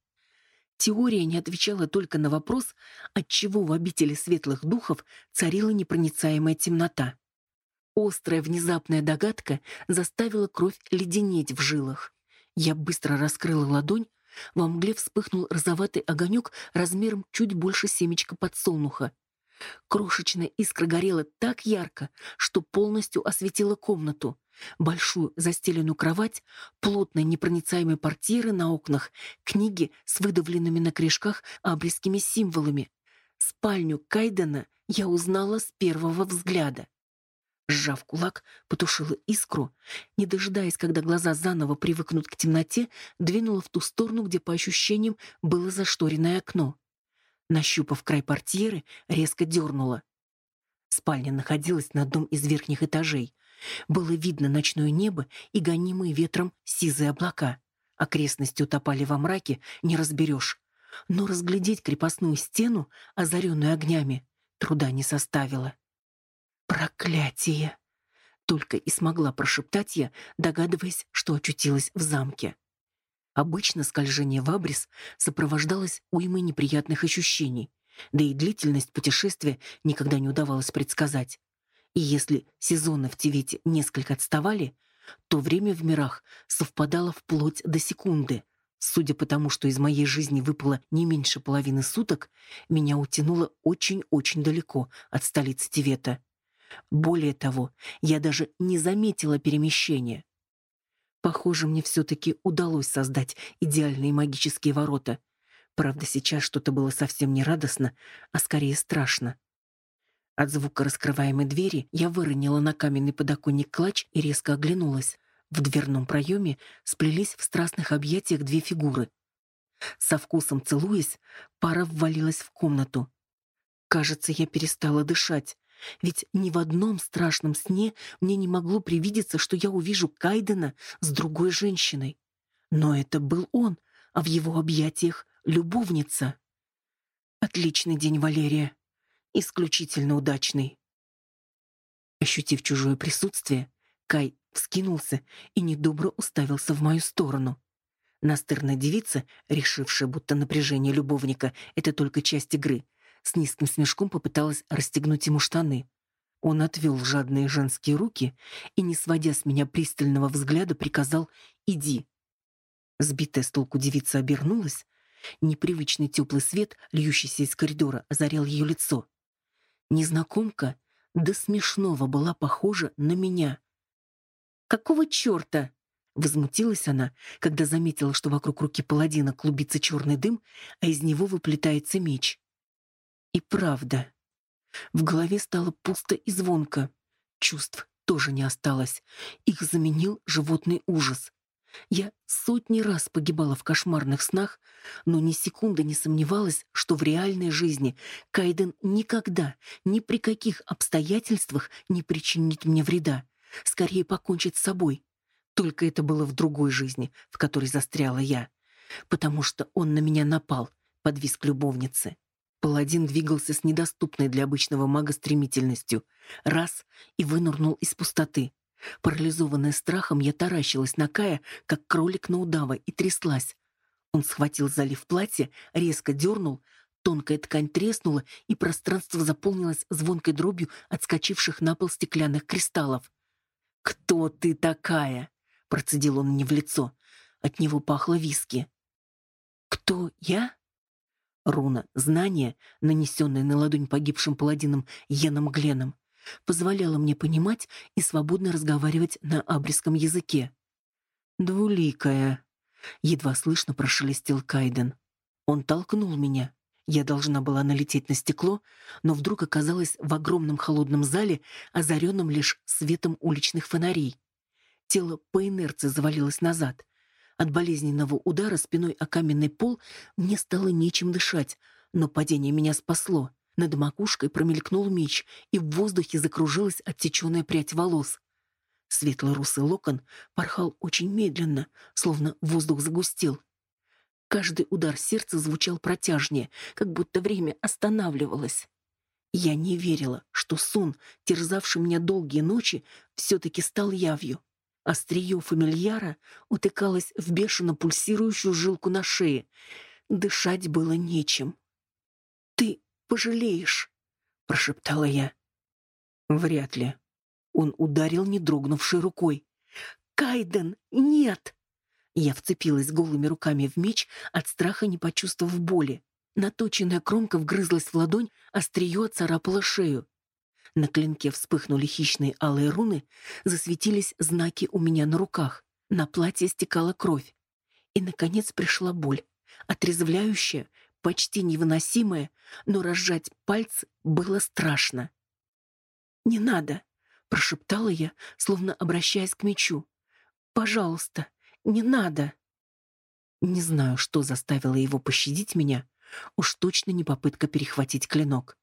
Теория не отвечала только на вопрос, отчего в обители светлых духов царила непроницаемая темнота. Острая внезапная догадка заставила кровь леденеть в жилах. Я быстро раскрыла ладонь, во мгле вспыхнул розоватый огонек размером чуть больше семечка подсолнуха. Крошечная искра горела так ярко, что полностью осветила комнату. Большую застеленную кровать, плотные непроницаемые портьеры на окнах, книги с выдавленными на крышках абрисскими символами. Спальню Кайдена я узнала с первого взгляда. Сжав кулак, потушила искру, не дожидаясь, когда глаза заново привыкнут к темноте, двинула в ту сторону, где, по ощущениям, было зашторенное окно. Нащупав край портьеры, резко дернула. Спальня находилась на одном из верхних этажей. Было видно ночное небо и гонимые ветром сизые облака. Окрестности утопали во мраке, не разберешь. Но разглядеть крепостную стену, озаренную огнями, труда не составило. «Проклятие!» Только и смогла прошептать я, догадываясь, что очутилась в замке. Обычно скольжение в абрис сопровождалось уймой неприятных ощущений, да и длительность путешествия никогда не удавалось предсказать. И если сезоны в Тивете несколько отставали, то время в мирах совпадало вплоть до секунды. Судя по тому, что из моей жизни выпало не меньше половины суток, меня утянуло очень-очень далеко от столицы Тивета. Более того, я даже не заметила перемещения. Похоже, мне все-таки удалось создать идеальные магические ворота. Правда, сейчас что-то было совсем не радостно, а скорее страшно. От звука раскрываемой двери я выронила на каменный подоконник клатч и резко оглянулась. В дверном проеме сплелись в страстных объятиях две фигуры. Со вкусом целуясь, пара ввалилась в комнату. Кажется, я перестала дышать. Ведь ни в одном страшном сне мне не могло привидеться, что я увижу Кайдена с другой женщиной. Но это был он, а в его объятиях любовница. Отличный день, Валерия. Исключительно удачный. Ощутив чужое присутствие, Кай вскинулся и недобро уставился в мою сторону. Настырная девица, решившая, будто напряжение любовника — это только часть игры, с низким смешком попыталась расстегнуть ему штаны. Он отвел жадные женские руки и, не сводя с меня пристального взгляда, приказал «иди». Сбитая с толку девица обернулась. Непривычный теплый свет, льющийся из коридора, озарял ее лицо. Незнакомка до смешного была похожа на меня. «Какого черта?» — возмутилась она, когда заметила, что вокруг руки паладина клубится черный дым, а из него выплетается меч. И правда. В голове стало пусто и звонко. Чувств тоже не осталось. Их заменил животный ужас. Я сотни раз погибала в кошмарных снах, но ни секунды не сомневалась, что в реальной жизни Кайден никогда, ни при каких обстоятельствах не причинит мне вреда, скорее покончит с собой. Только это было в другой жизни, в которой застряла я, потому что он на меня напал, подвис к любовнице. Паладин двигался с недоступной для обычного мага стремительностью. Раз — и вынырнул из пустоты. Парализованная страхом, я таращилась на Кая, как кролик на удава, и тряслась. Он схватил залив платья, резко дернул, тонкая ткань треснула, и пространство заполнилось звонкой дробью отскочивших на пол стеклянных кристаллов. «Кто ты такая?» — процедил он мне в лицо. От него пахло виски. «Кто я?» Руна, знание, нанесенное на ладонь погибшим паладином Йеном Гленом, позволяло мне понимать и свободно разговаривать на абрисском языке. «Двуликая», — едва слышно прошелестел Кайден. Он толкнул меня. Я должна была налететь на стекло, но вдруг оказалась в огромном холодном зале, озаренном лишь светом уличных фонарей. Тело по инерции завалилось назад. От болезненного удара спиной о каменный пол мне стало нечем дышать, но падение меня спасло. Над макушкой промелькнул меч, и в воздухе закружилась отсеченная прядь волос. Светло-русый локон порхал очень медленно, словно воздух загустел. Каждый удар сердца звучал протяжнее, как будто время останавливалось. Я не верила, что сон, терзавший меня долгие ночи, все-таки стал явью. Острие фамильяра утыкалось в бешено пульсирующую жилку на шее. Дышать было нечем. «Ты пожалеешь», — прошептала я. «Вряд ли». Он ударил, не дрогнувшей рукой. «Кайден, нет!» Я вцепилась голыми руками в меч, от страха не почувствовав боли. Наточенная кромка вгрызлась в ладонь, острие царапало шею. На клинке вспыхнули хищные алые руны, засветились знаки у меня на руках. На платье стекала кровь. И, наконец, пришла боль. Отрезвляющая, почти невыносимая, но разжать пальцы было страшно. «Не надо!» — прошептала я, словно обращаясь к мечу. «Пожалуйста, не надо!» Не знаю, что заставило его пощадить меня, уж точно не попытка перехватить клинок.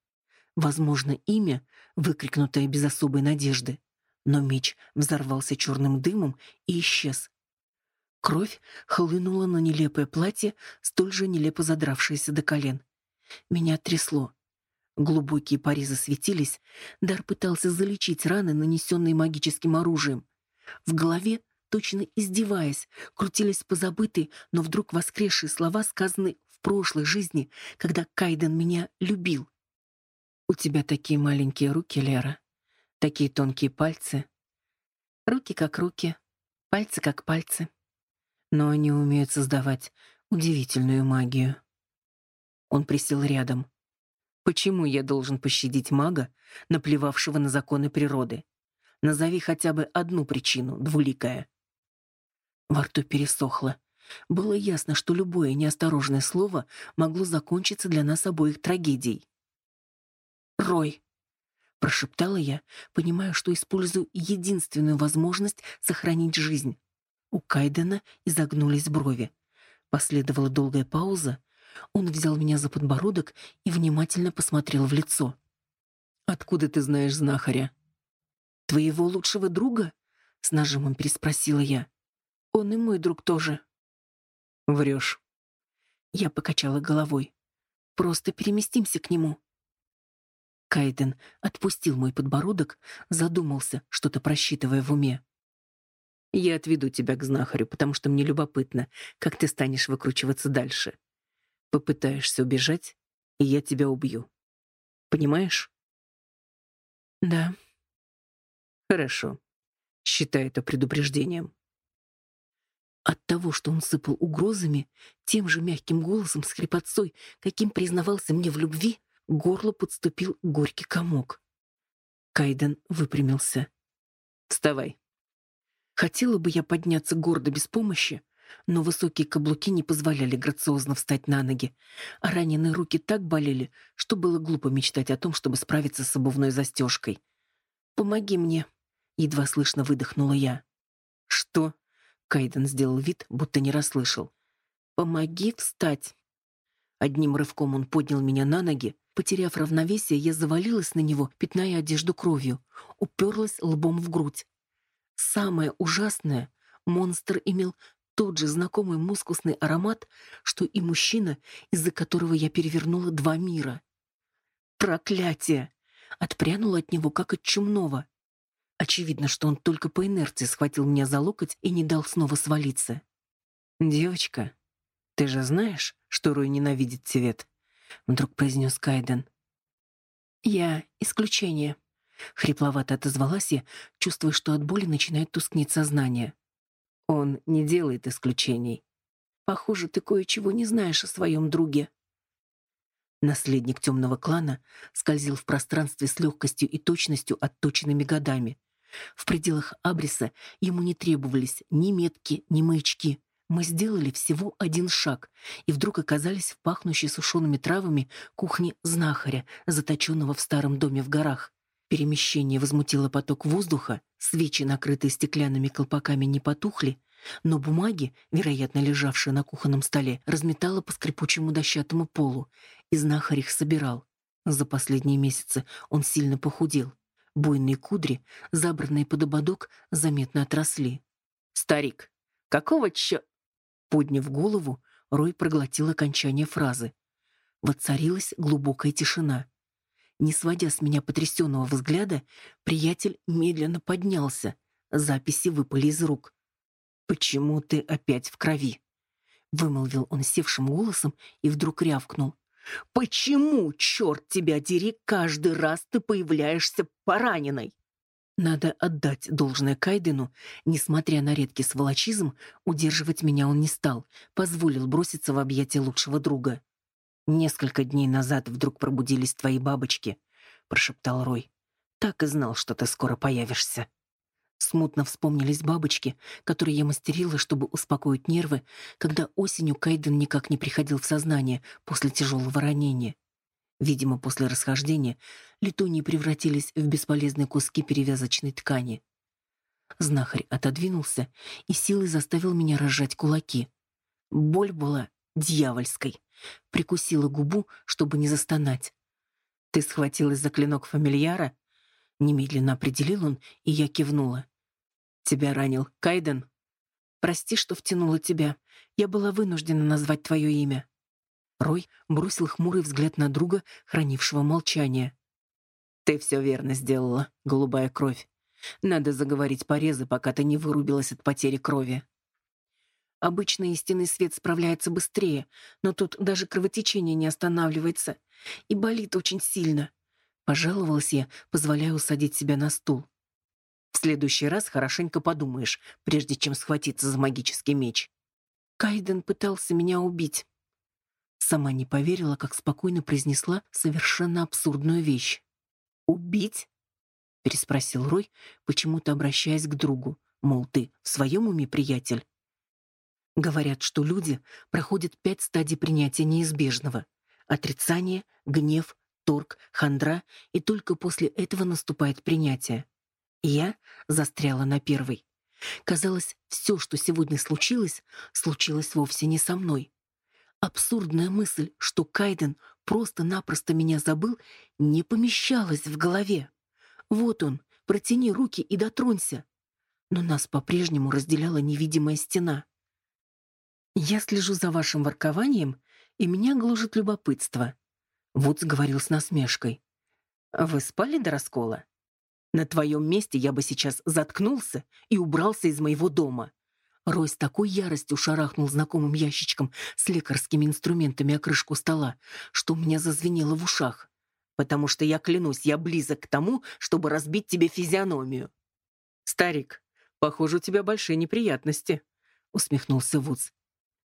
Возможно, имя, выкрикнутое без особой надежды. Но меч взорвался черным дымом и исчез. Кровь хлынула на нелепое платье, столь же нелепо задравшееся до колен. Меня трясло. Глубокие порезы светились, Дар пытался залечить раны, нанесенные магическим оружием. В голове, точно издеваясь, крутились позабытые, но вдруг воскресшие слова, сказанные в прошлой жизни, когда Кайден меня любил. У тебя такие маленькие руки, Лера. Такие тонкие пальцы. Руки как руки, пальцы как пальцы. Но они умеют создавать удивительную магию. Он присел рядом. Почему я должен пощадить мага, наплевавшего на законы природы? Назови хотя бы одну причину, двуликая. Во рту пересохло. Было ясно, что любое неосторожное слово могло закончиться для нас обоих трагедией. Рой!» Прошептала я, понимая, что использую единственную возможность сохранить жизнь. У Кайдена изогнулись брови. Последовала долгая пауза. Он взял меня за подбородок и внимательно посмотрел в лицо. «Откуда ты знаешь знахаря?» «Твоего лучшего друга?» — с нажимом переспросила я. «Он и мой друг тоже». «Врешь». Я покачала головой. «Просто переместимся к нему». Кайден отпустил мой подбородок, задумался, что-то просчитывая в уме. «Я отведу тебя к знахарю, потому что мне любопытно, как ты станешь выкручиваться дальше. Попытаешься убежать, и я тебя убью. Понимаешь?» «Да». «Хорошо. Считай это предупреждением». От того, что он сыпал угрозами, тем же мягким голосом с хрипотцой, каким признавался мне в любви, горло подступил горький комок. Кайден выпрямился. «Вставай». Хотела бы я подняться гордо без помощи, но высокие каблуки не позволяли грациозно встать на ноги, а раненые руки так болели, что было глупо мечтать о том, чтобы справиться с обувной застежкой. «Помоги мне», — едва слышно выдохнула я. «Что?» — Кайден сделал вид, будто не расслышал. «Помоги встать». Одним рывком он поднял меня на ноги. Потеряв равновесие, я завалилась на него, пятная одежду кровью, уперлась лбом в грудь. Самое ужасное — монстр имел тот же знакомый мускусный аромат, что и мужчина, из-за которого я перевернула два мира. Проклятие! Отпрянула от него, как от чумного. Очевидно, что он только по инерции схватил меня за локоть и не дал снова свалиться. «Девочка, ты же знаешь, что Рой ненавидит цвет?» — вдруг произнес Кайден. «Я исключение», — хрипловато отозвалась я, чувствуя, что от боли начинает тускнеть сознание. Он не делает исключений. Похоже, ты кое-чего не знаешь о своем друге. Наследник темного клана скользил в пространстве с легкостью и точностью, отточенными годами. В пределах Абриса ему не требовались ни метки, ни маячки. Мы сделали всего один шаг и вдруг оказались в пахнущей сушеными травами кухне знахаря, заточенного в старом доме в горах. Перемещение возмутило поток воздуха, свечи, накрытые стеклянными колпаками, не потухли, но бумаги, вероятно, лежавшие на кухонном столе, разметало по скрипучему дощатому полу, и знахарь их собирал. За последние месяцы он сильно похудел. Буйные кудри, забранные под ободок, заметно отросли. «Старик, какого чё...» Подняв голову, Рой проглотил окончание фразы. Воцарилась глубокая тишина. Не сводя с меня потрясенного взгляда, приятель медленно поднялся. Записи выпали из рук. «Почему ты опять в крови?» Вымолвил он севшим голосом и вдруг рявкнул. «Почему, черт тебя дери, каждый раз ты появляешься пораненной?» Надо отдать должное Кайдену, несмотря на редкий сволочизм, удерживать меня он не стал, позволил броситься в объятия лучшего друга. «Несколько дней назад вдруг пробудились твои бабочки», — прошептал Рой. «Так и знал, что ты скоро появишься». Смутно вспомнились бабочки, которые я мастерила, чтобы успокоить нервы, когда осенью Кайден никак не приходил в сознание после тяжелого ранения. Видимо, после расхождения летуньи превратились в бесполезные куски перевязочной ткани. Знахарь отодвинулся и силой заставил меня разжать кулаки. Боль была дьявольской. Прикусила губу, чтобы не застонать. «Ты схватилась за клинок фамильяра?» Немедленно определил он, и я кивнула. «Тебя ранил Кайден?» «Прости, что втянула тебя. Я была вынуждена назвать твое имя». Рой бросил хмурый взгляд на друга, хранившего молчание. «Ты все верно сделала, голубая кровь. Надо заговорить порезы, пока ты не вырубилась от потери крови». Обычно истинный свет справляется быстрее, но тут даже кровотечение не останавливается и болит очень сильно. Пожаловалась я, позволяя усадить себя на стул. В следующий раз хорошенько подумаешь, прежде чем схватиться за магический меч. Кайден пытался меня убить. Сама не поверила, как спокойно произнесла совершенно абсурдную вещь. «Убить?» — переспросил Рой, почему-то обращаясь к другу. Мол, ты в своем уме, приятель? Говорят, что люди проходят пять стадий принятия неизбежного. Отрицание, гнев, торг, хандра, и только после этого наступает принятие. Я застряла на первой. Казалось, все, что сегодня случилось, случилось вовсе не со мной. Абсурдная мысль, что Кайден просто-напросто меня забыл, не помещалась в голове. Вот он, протяни руки и дотронься. Но нас по-прежнему разделяла невидимая стена. Я слежу за вашим воркованием, и меня гложет любопытство. Вудс говорил с насмешкой. Вы спали до раскола? На твоем месте я бы сейчас заткнулся и убрался из моего дома. Рой с такой яростью шарахнул знакомым ящичком с лекарскими инструментами о крышку стола, что у меня зазвенело в ушах. Потому что я клянусь, я близок к тому, чтобы разбить тебе физиономию. Старик, похоже, у тебя большие неприятности, усмехнулся Вудс.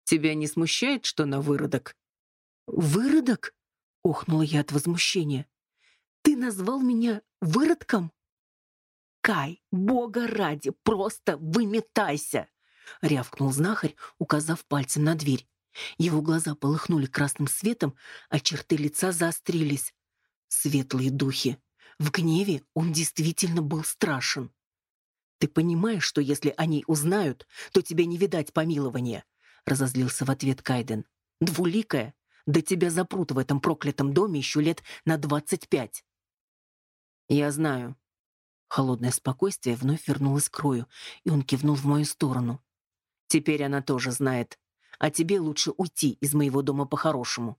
Тебя не смущает, что на выродок? Выродок? охнула я от возмущения. Ты назвал меня выродком? Кай, бога ради, просто выметайся!» — рявкнул знахарь, указав пальцем на дверь. Его глаза полыхнули красным светом, а черты лица заострились. Светлые духи. В гневе он действительно был страшен. «Ты понимаешь, что если они узнают, то тебе не видать помилования?» — разозлился в ответ Кайден. «Двуликая? Да тебя запрут в этом проклятом доме еще лет на двадцать пять». «Я знаю». Холодное спокойствие вновь вернулось к Рою, и он кивнул в мою сторону. «Теперь она тоже знает. А тебе лучше уйти из моего дома по-хорошему».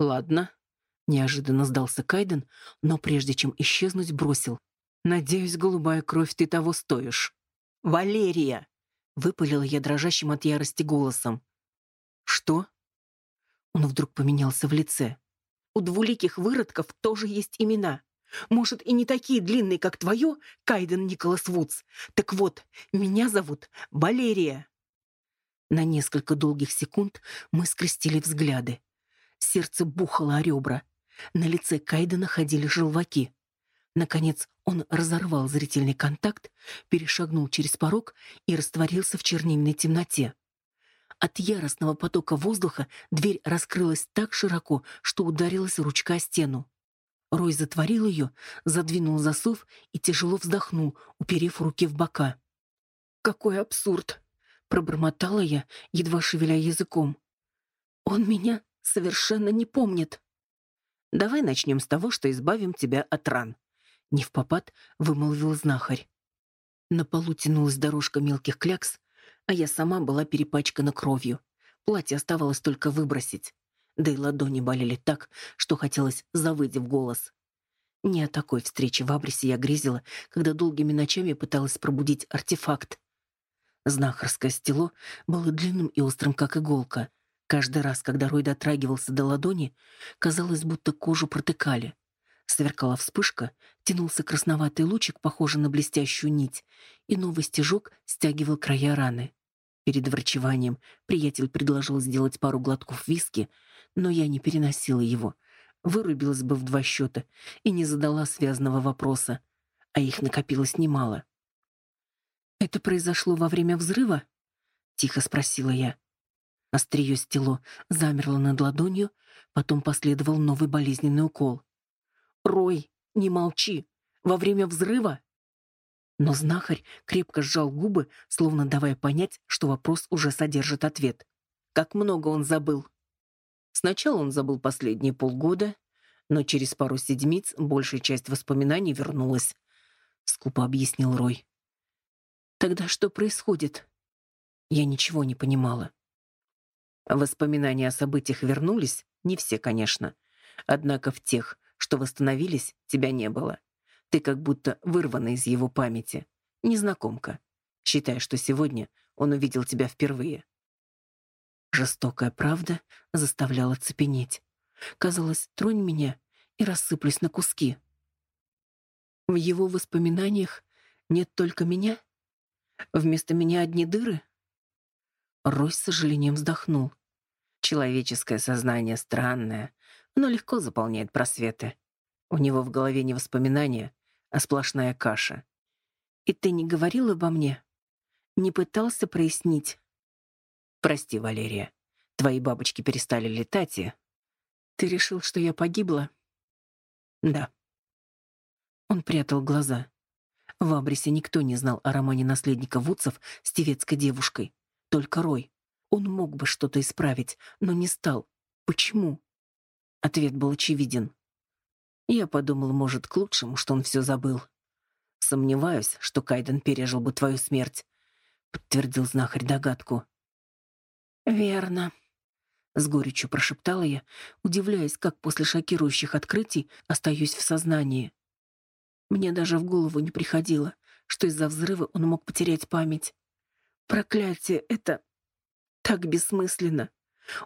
«Ладно», — неожиданно сдался Кайден, но прежде чем исчезнуть, бросил. «Надеюсь, голубая кровь, ты того стоишь». «Валерия!» — выпалила я дрожащим от ярости голосом. «Что?» Он вдруг поменялся в лице. «У двуликих выродков тоже есть имена. Может, и не такие длинные, как твое, Кайден Николас Вудс. Так вот, меня зовут Валерия». На несколько долгих секунд мы скрестили взгляды. Сердце бухало о ребра. На лице Кайдена ходили желваки. Наконец он разорвал зрительный контакт, перешагнул через порог и растворился в чернильной темноте. От яростного потока воздуха дверь раскрылась так широко, что ударилась ручка о стену. Рой затворил ее, задвинул засов и тяжело вздохнул, уперев руки в бока. «Какой абсурд!» — пробормотала я, едва шевеля языком. «Он меня совершенно не помнит». «Давай начнем с того, что избавим тебя от ран», — не в попад вымолвил знахарь. На полу тянулась дорожка мелких клякс, а я сама была перепачкана кровью. Платье оставалось только выбросить. Да и ладони болели так, что хотелось завыть в голос. Не о такой встрече в Абрисе я грезила, когда долгими ночами пыталась пробудить артефакт. Знахарское стело было длинным и острым, как иголка. Каждый раз, когда Рой дотрагивался до ладони, казалось, будто кожу протыкали. Сверкала вспышка, тянулся красноватый лучик, похожий на блестящую нить, и новый стежок стягивал края раны. Перед врачеванием приятель предложил сделать пару глотков виски, но я не переносила его. Вырубилась бы в два счета и не задала связанного вопроса, а их накопилось немало. «Это произошло во время взрыва?» — тихо спросила я. Острие стело замерло над ладонью, потом последовал новый болезненный укол. «Рой, не молчи! Во время взрыва?» Но знахарь крепко сжал губы, словно давая понять, что вопрос уже содержит ответ. Как много он забыл. Сначала он забыл последние полгода, но через пару седмиц большая часть воспоминаний вернулась, — скупо объяснил Рой. «Тогда что происходит?» Я ничего не понимала. Воспоминания о событиях вернулись, не все, конечно. Однако в тех, что восстановились, тебя не было. Ты как будто вырвана из его памяти. Незнакомка. Считай, что сегодня он увидел тебя впервые. Жестокая правда заставляла цепенеть. Казалось, тронь меня и рассыплюсь на куски. В его воспоминаниях нет только меня? Вместо меня одни дыры? Рой с сожалением вздохнул. Человеческое сознание странное, но легко заполняет просветы. У него в голове не воспоминания, а сплошная каша. И ты не говорил обо мне? Не пытался прояснить? Прости, Валерия. Твои бабочки перестали летать и... Ты решил, что я погибла? Да. Он прятал глаза. В Абрисе никто не знал о романе наследника Вудсов с тевецкой девушкой. Только Рой. Он мог бы что-то исправить, но не стал. Почему? Ответ был очевиден. Я подумал, может, к лучшему, что он все забыл. Сомневаюсь, что Кайден пережил бы твою смерть, подтвердил знахарь догадку. Верно, с горечью прошептала я, удивляясь, как после шокирующих открытий остаюсь в сознании. Мне даже в голову не приходило, что из-за взрыва он мог потерять память. Проклятие, это так бессмысленно.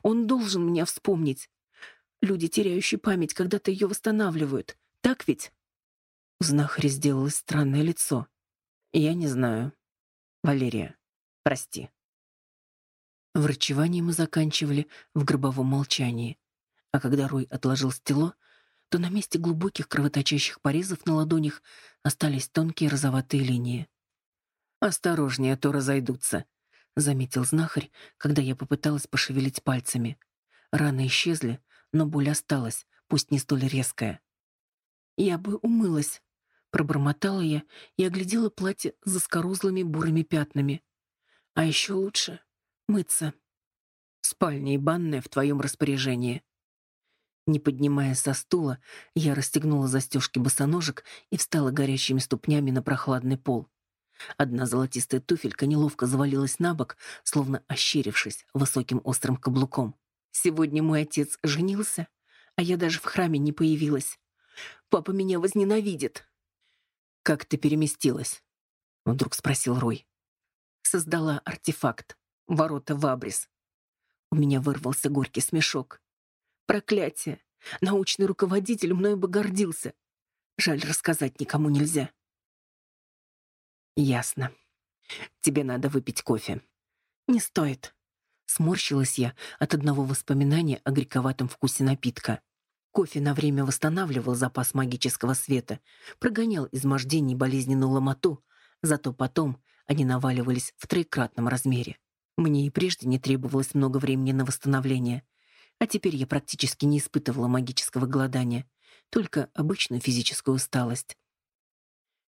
Он должен меня вспомнить, Люди, теряющие память, когда-то ее восстанавливают. Так ведь? У знахаря сделалось странное лицо. Я не знаю. Валерия, прости. Врачевание мы заканчивали в гробовом молчании. А когда Рой отложил стело, то на месте глубоких кровоточащих порезов на ладонях остались тонкие розоватые линии. «Осторожнее, а то разойдутся», —— заметил знахарь, когда я попыталась пошевелить пальцами. Раны исчезли, но боль осталась, пусть не столь резкая. «Я бы умылась», — пробормотала я и оглядела платье с заскорузлыми бурыми пятнами. «А еще лучше мыться. Спальня и банная в твоем распоряжении». Не поднимаясь со стула, я расстегнула застежки босоножек и встала горящими ступнями на прохладный пол. Одна золотистая туфелька неловко завалилась на бок, словно ощерившись высоким острым каблуком. Сегодня мой отец женился, а я даже в храме не появилась. Папа меня возненавидит. «Как ты переместилась?» — вдруг спросил Рой. Создала артефакт. Ворота в Абрис. У меня вырвался горький смешок. Проклятие! Научный руководитель мною бы гордился. Жаль, рассказать никому нельзя. Ясно. Тебе надо выпить кофе. Не стоит. Сморщилась я от одного воспоминания о грековатом вкусе напитка. Кофе на время восстанавливал запас магического света, прогонял измождение и болезненную ломоту, зато потом они наваливались в троекратном размере. Мне и прежде не требовалось много времени на восстановление, а теперь я практически не испытывала магического голодания, только обычную физическую усталость.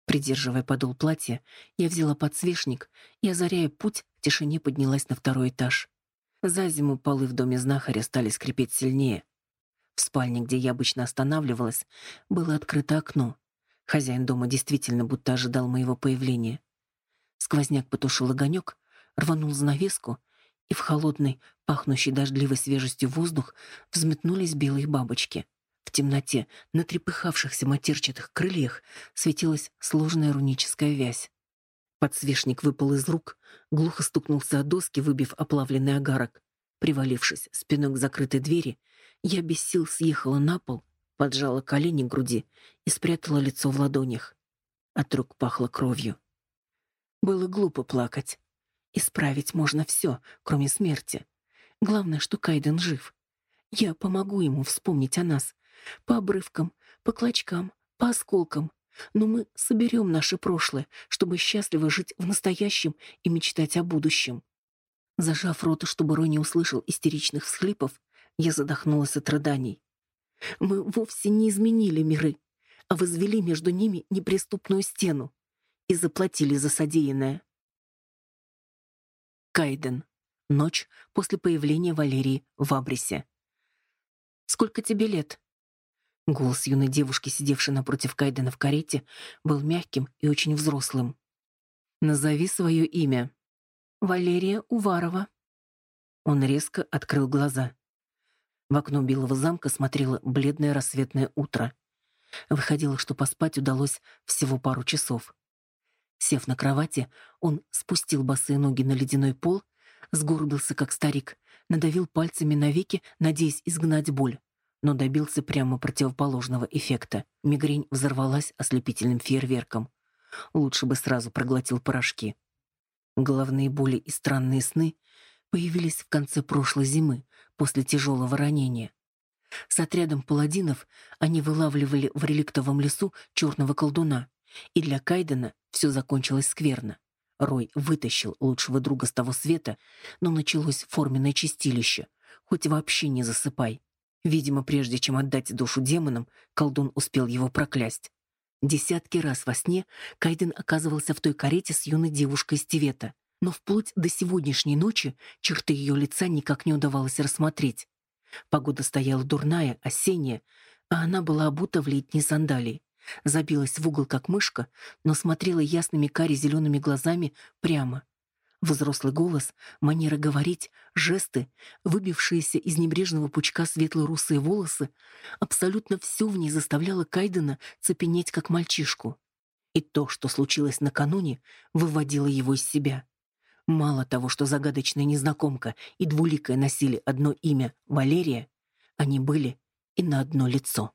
Придерживая подол платья, я взяла подсвечник и, озаряя путь, в тишине поднялась на второй этаж. За зиму полы в доме знахаря стали скрипеть сильнее. В спальне, где я обычно останавливалась, было открыто окно. Хозяин дома действительно будто ожидал моего появления. Сквозняк потушил огонек, рванул занавеску, и в холодный, пахнущий дождливой свежестью воздух взметнулись белые бабочки. В темноте, на трепыхавшихся матерчатых крыльях, светилась сложная руническая вязь. Подсвечник выпал из рук, глухо стукнулся о доски, выбив оплавленный агарок. Привалившись спиной к закрытой двери, я без сил съехала на пол, поджала колени к груди и спрятала лицо в ладонях. От рук пахло кровью. Было глупо плакать. Исправить можно все, кроме смерти. Главное, что Кайден жив. Я помогу ему вспомнить о нас, по обрывкам, по клочкам, по осколкам. Но мы соберем наше прошлое, чтобы счастливо жить в настоящем и мечтать о будущем. Зажав рот, чтобы Рой не услышал истеричных всхлипов, я задохнулась от рыданий. Мы вовсе не изменили миры, а возвели между ними неприступную стену и заплатили за содеянное. Кайден. Ночь после появления Валерии в Абрисе. «Сколько тебе лет?» Голос юной девушки, сидевшей напротив Кайдена в карете, был мягким и очень взрослым. «Назови свое имя». «Валерия Уварова». Он резко открыл глаза. В окно Белого замка смотрело бледное рассветное утро. Выходило, что поспать удалось всего пару часов. Сев на кровати, он спустил босые ноги на ледяной пол, сгорбился, как старик, надавил пальцами на веки, надеясь изгнать боль но добился прямо противоположного эффекта. Мигрень взорвалась ослепительным фейерверком. Лучше бы сразу проглотил порошки. Головные боли и странные сны появились в конце прошлой зимы, после тяжелого ранения. С отрядом паладинов они вылавливали в реликтовом лесу черного колдуна, и для Кайдена все закончилось скверно. Рой вытащил лучшего друга с того света, но началось форменное чистилище. Хоть вообще не засыпай. Видимо, прежде чем отдать душу демонам, колдун успел его проклясть. Десятки раз во сне Кайден оказывался в той карете с юной девушкой Стивета, но вплоть до сегодняшней ночи черты ее лица никак не удавалось рассмотреть. Погода стояла дурная, осенняя, а она была обута в летние сандалии. Забилась в угол, как мышка, но смотрела ясными кари-зелеными глазами прямо. Взрослый голос, манера говорить, жесты, выбившиеся из небрежного пучка светло-русые волосы, абсолютно все в ней заставляло Кайдена цепенеть, как мальчишку. И то, что случилось накануне, выводило его из себя. Мало того, что загадочная незнакомка и двуликая носили одно имя — Валерия, они были и на одно лицо.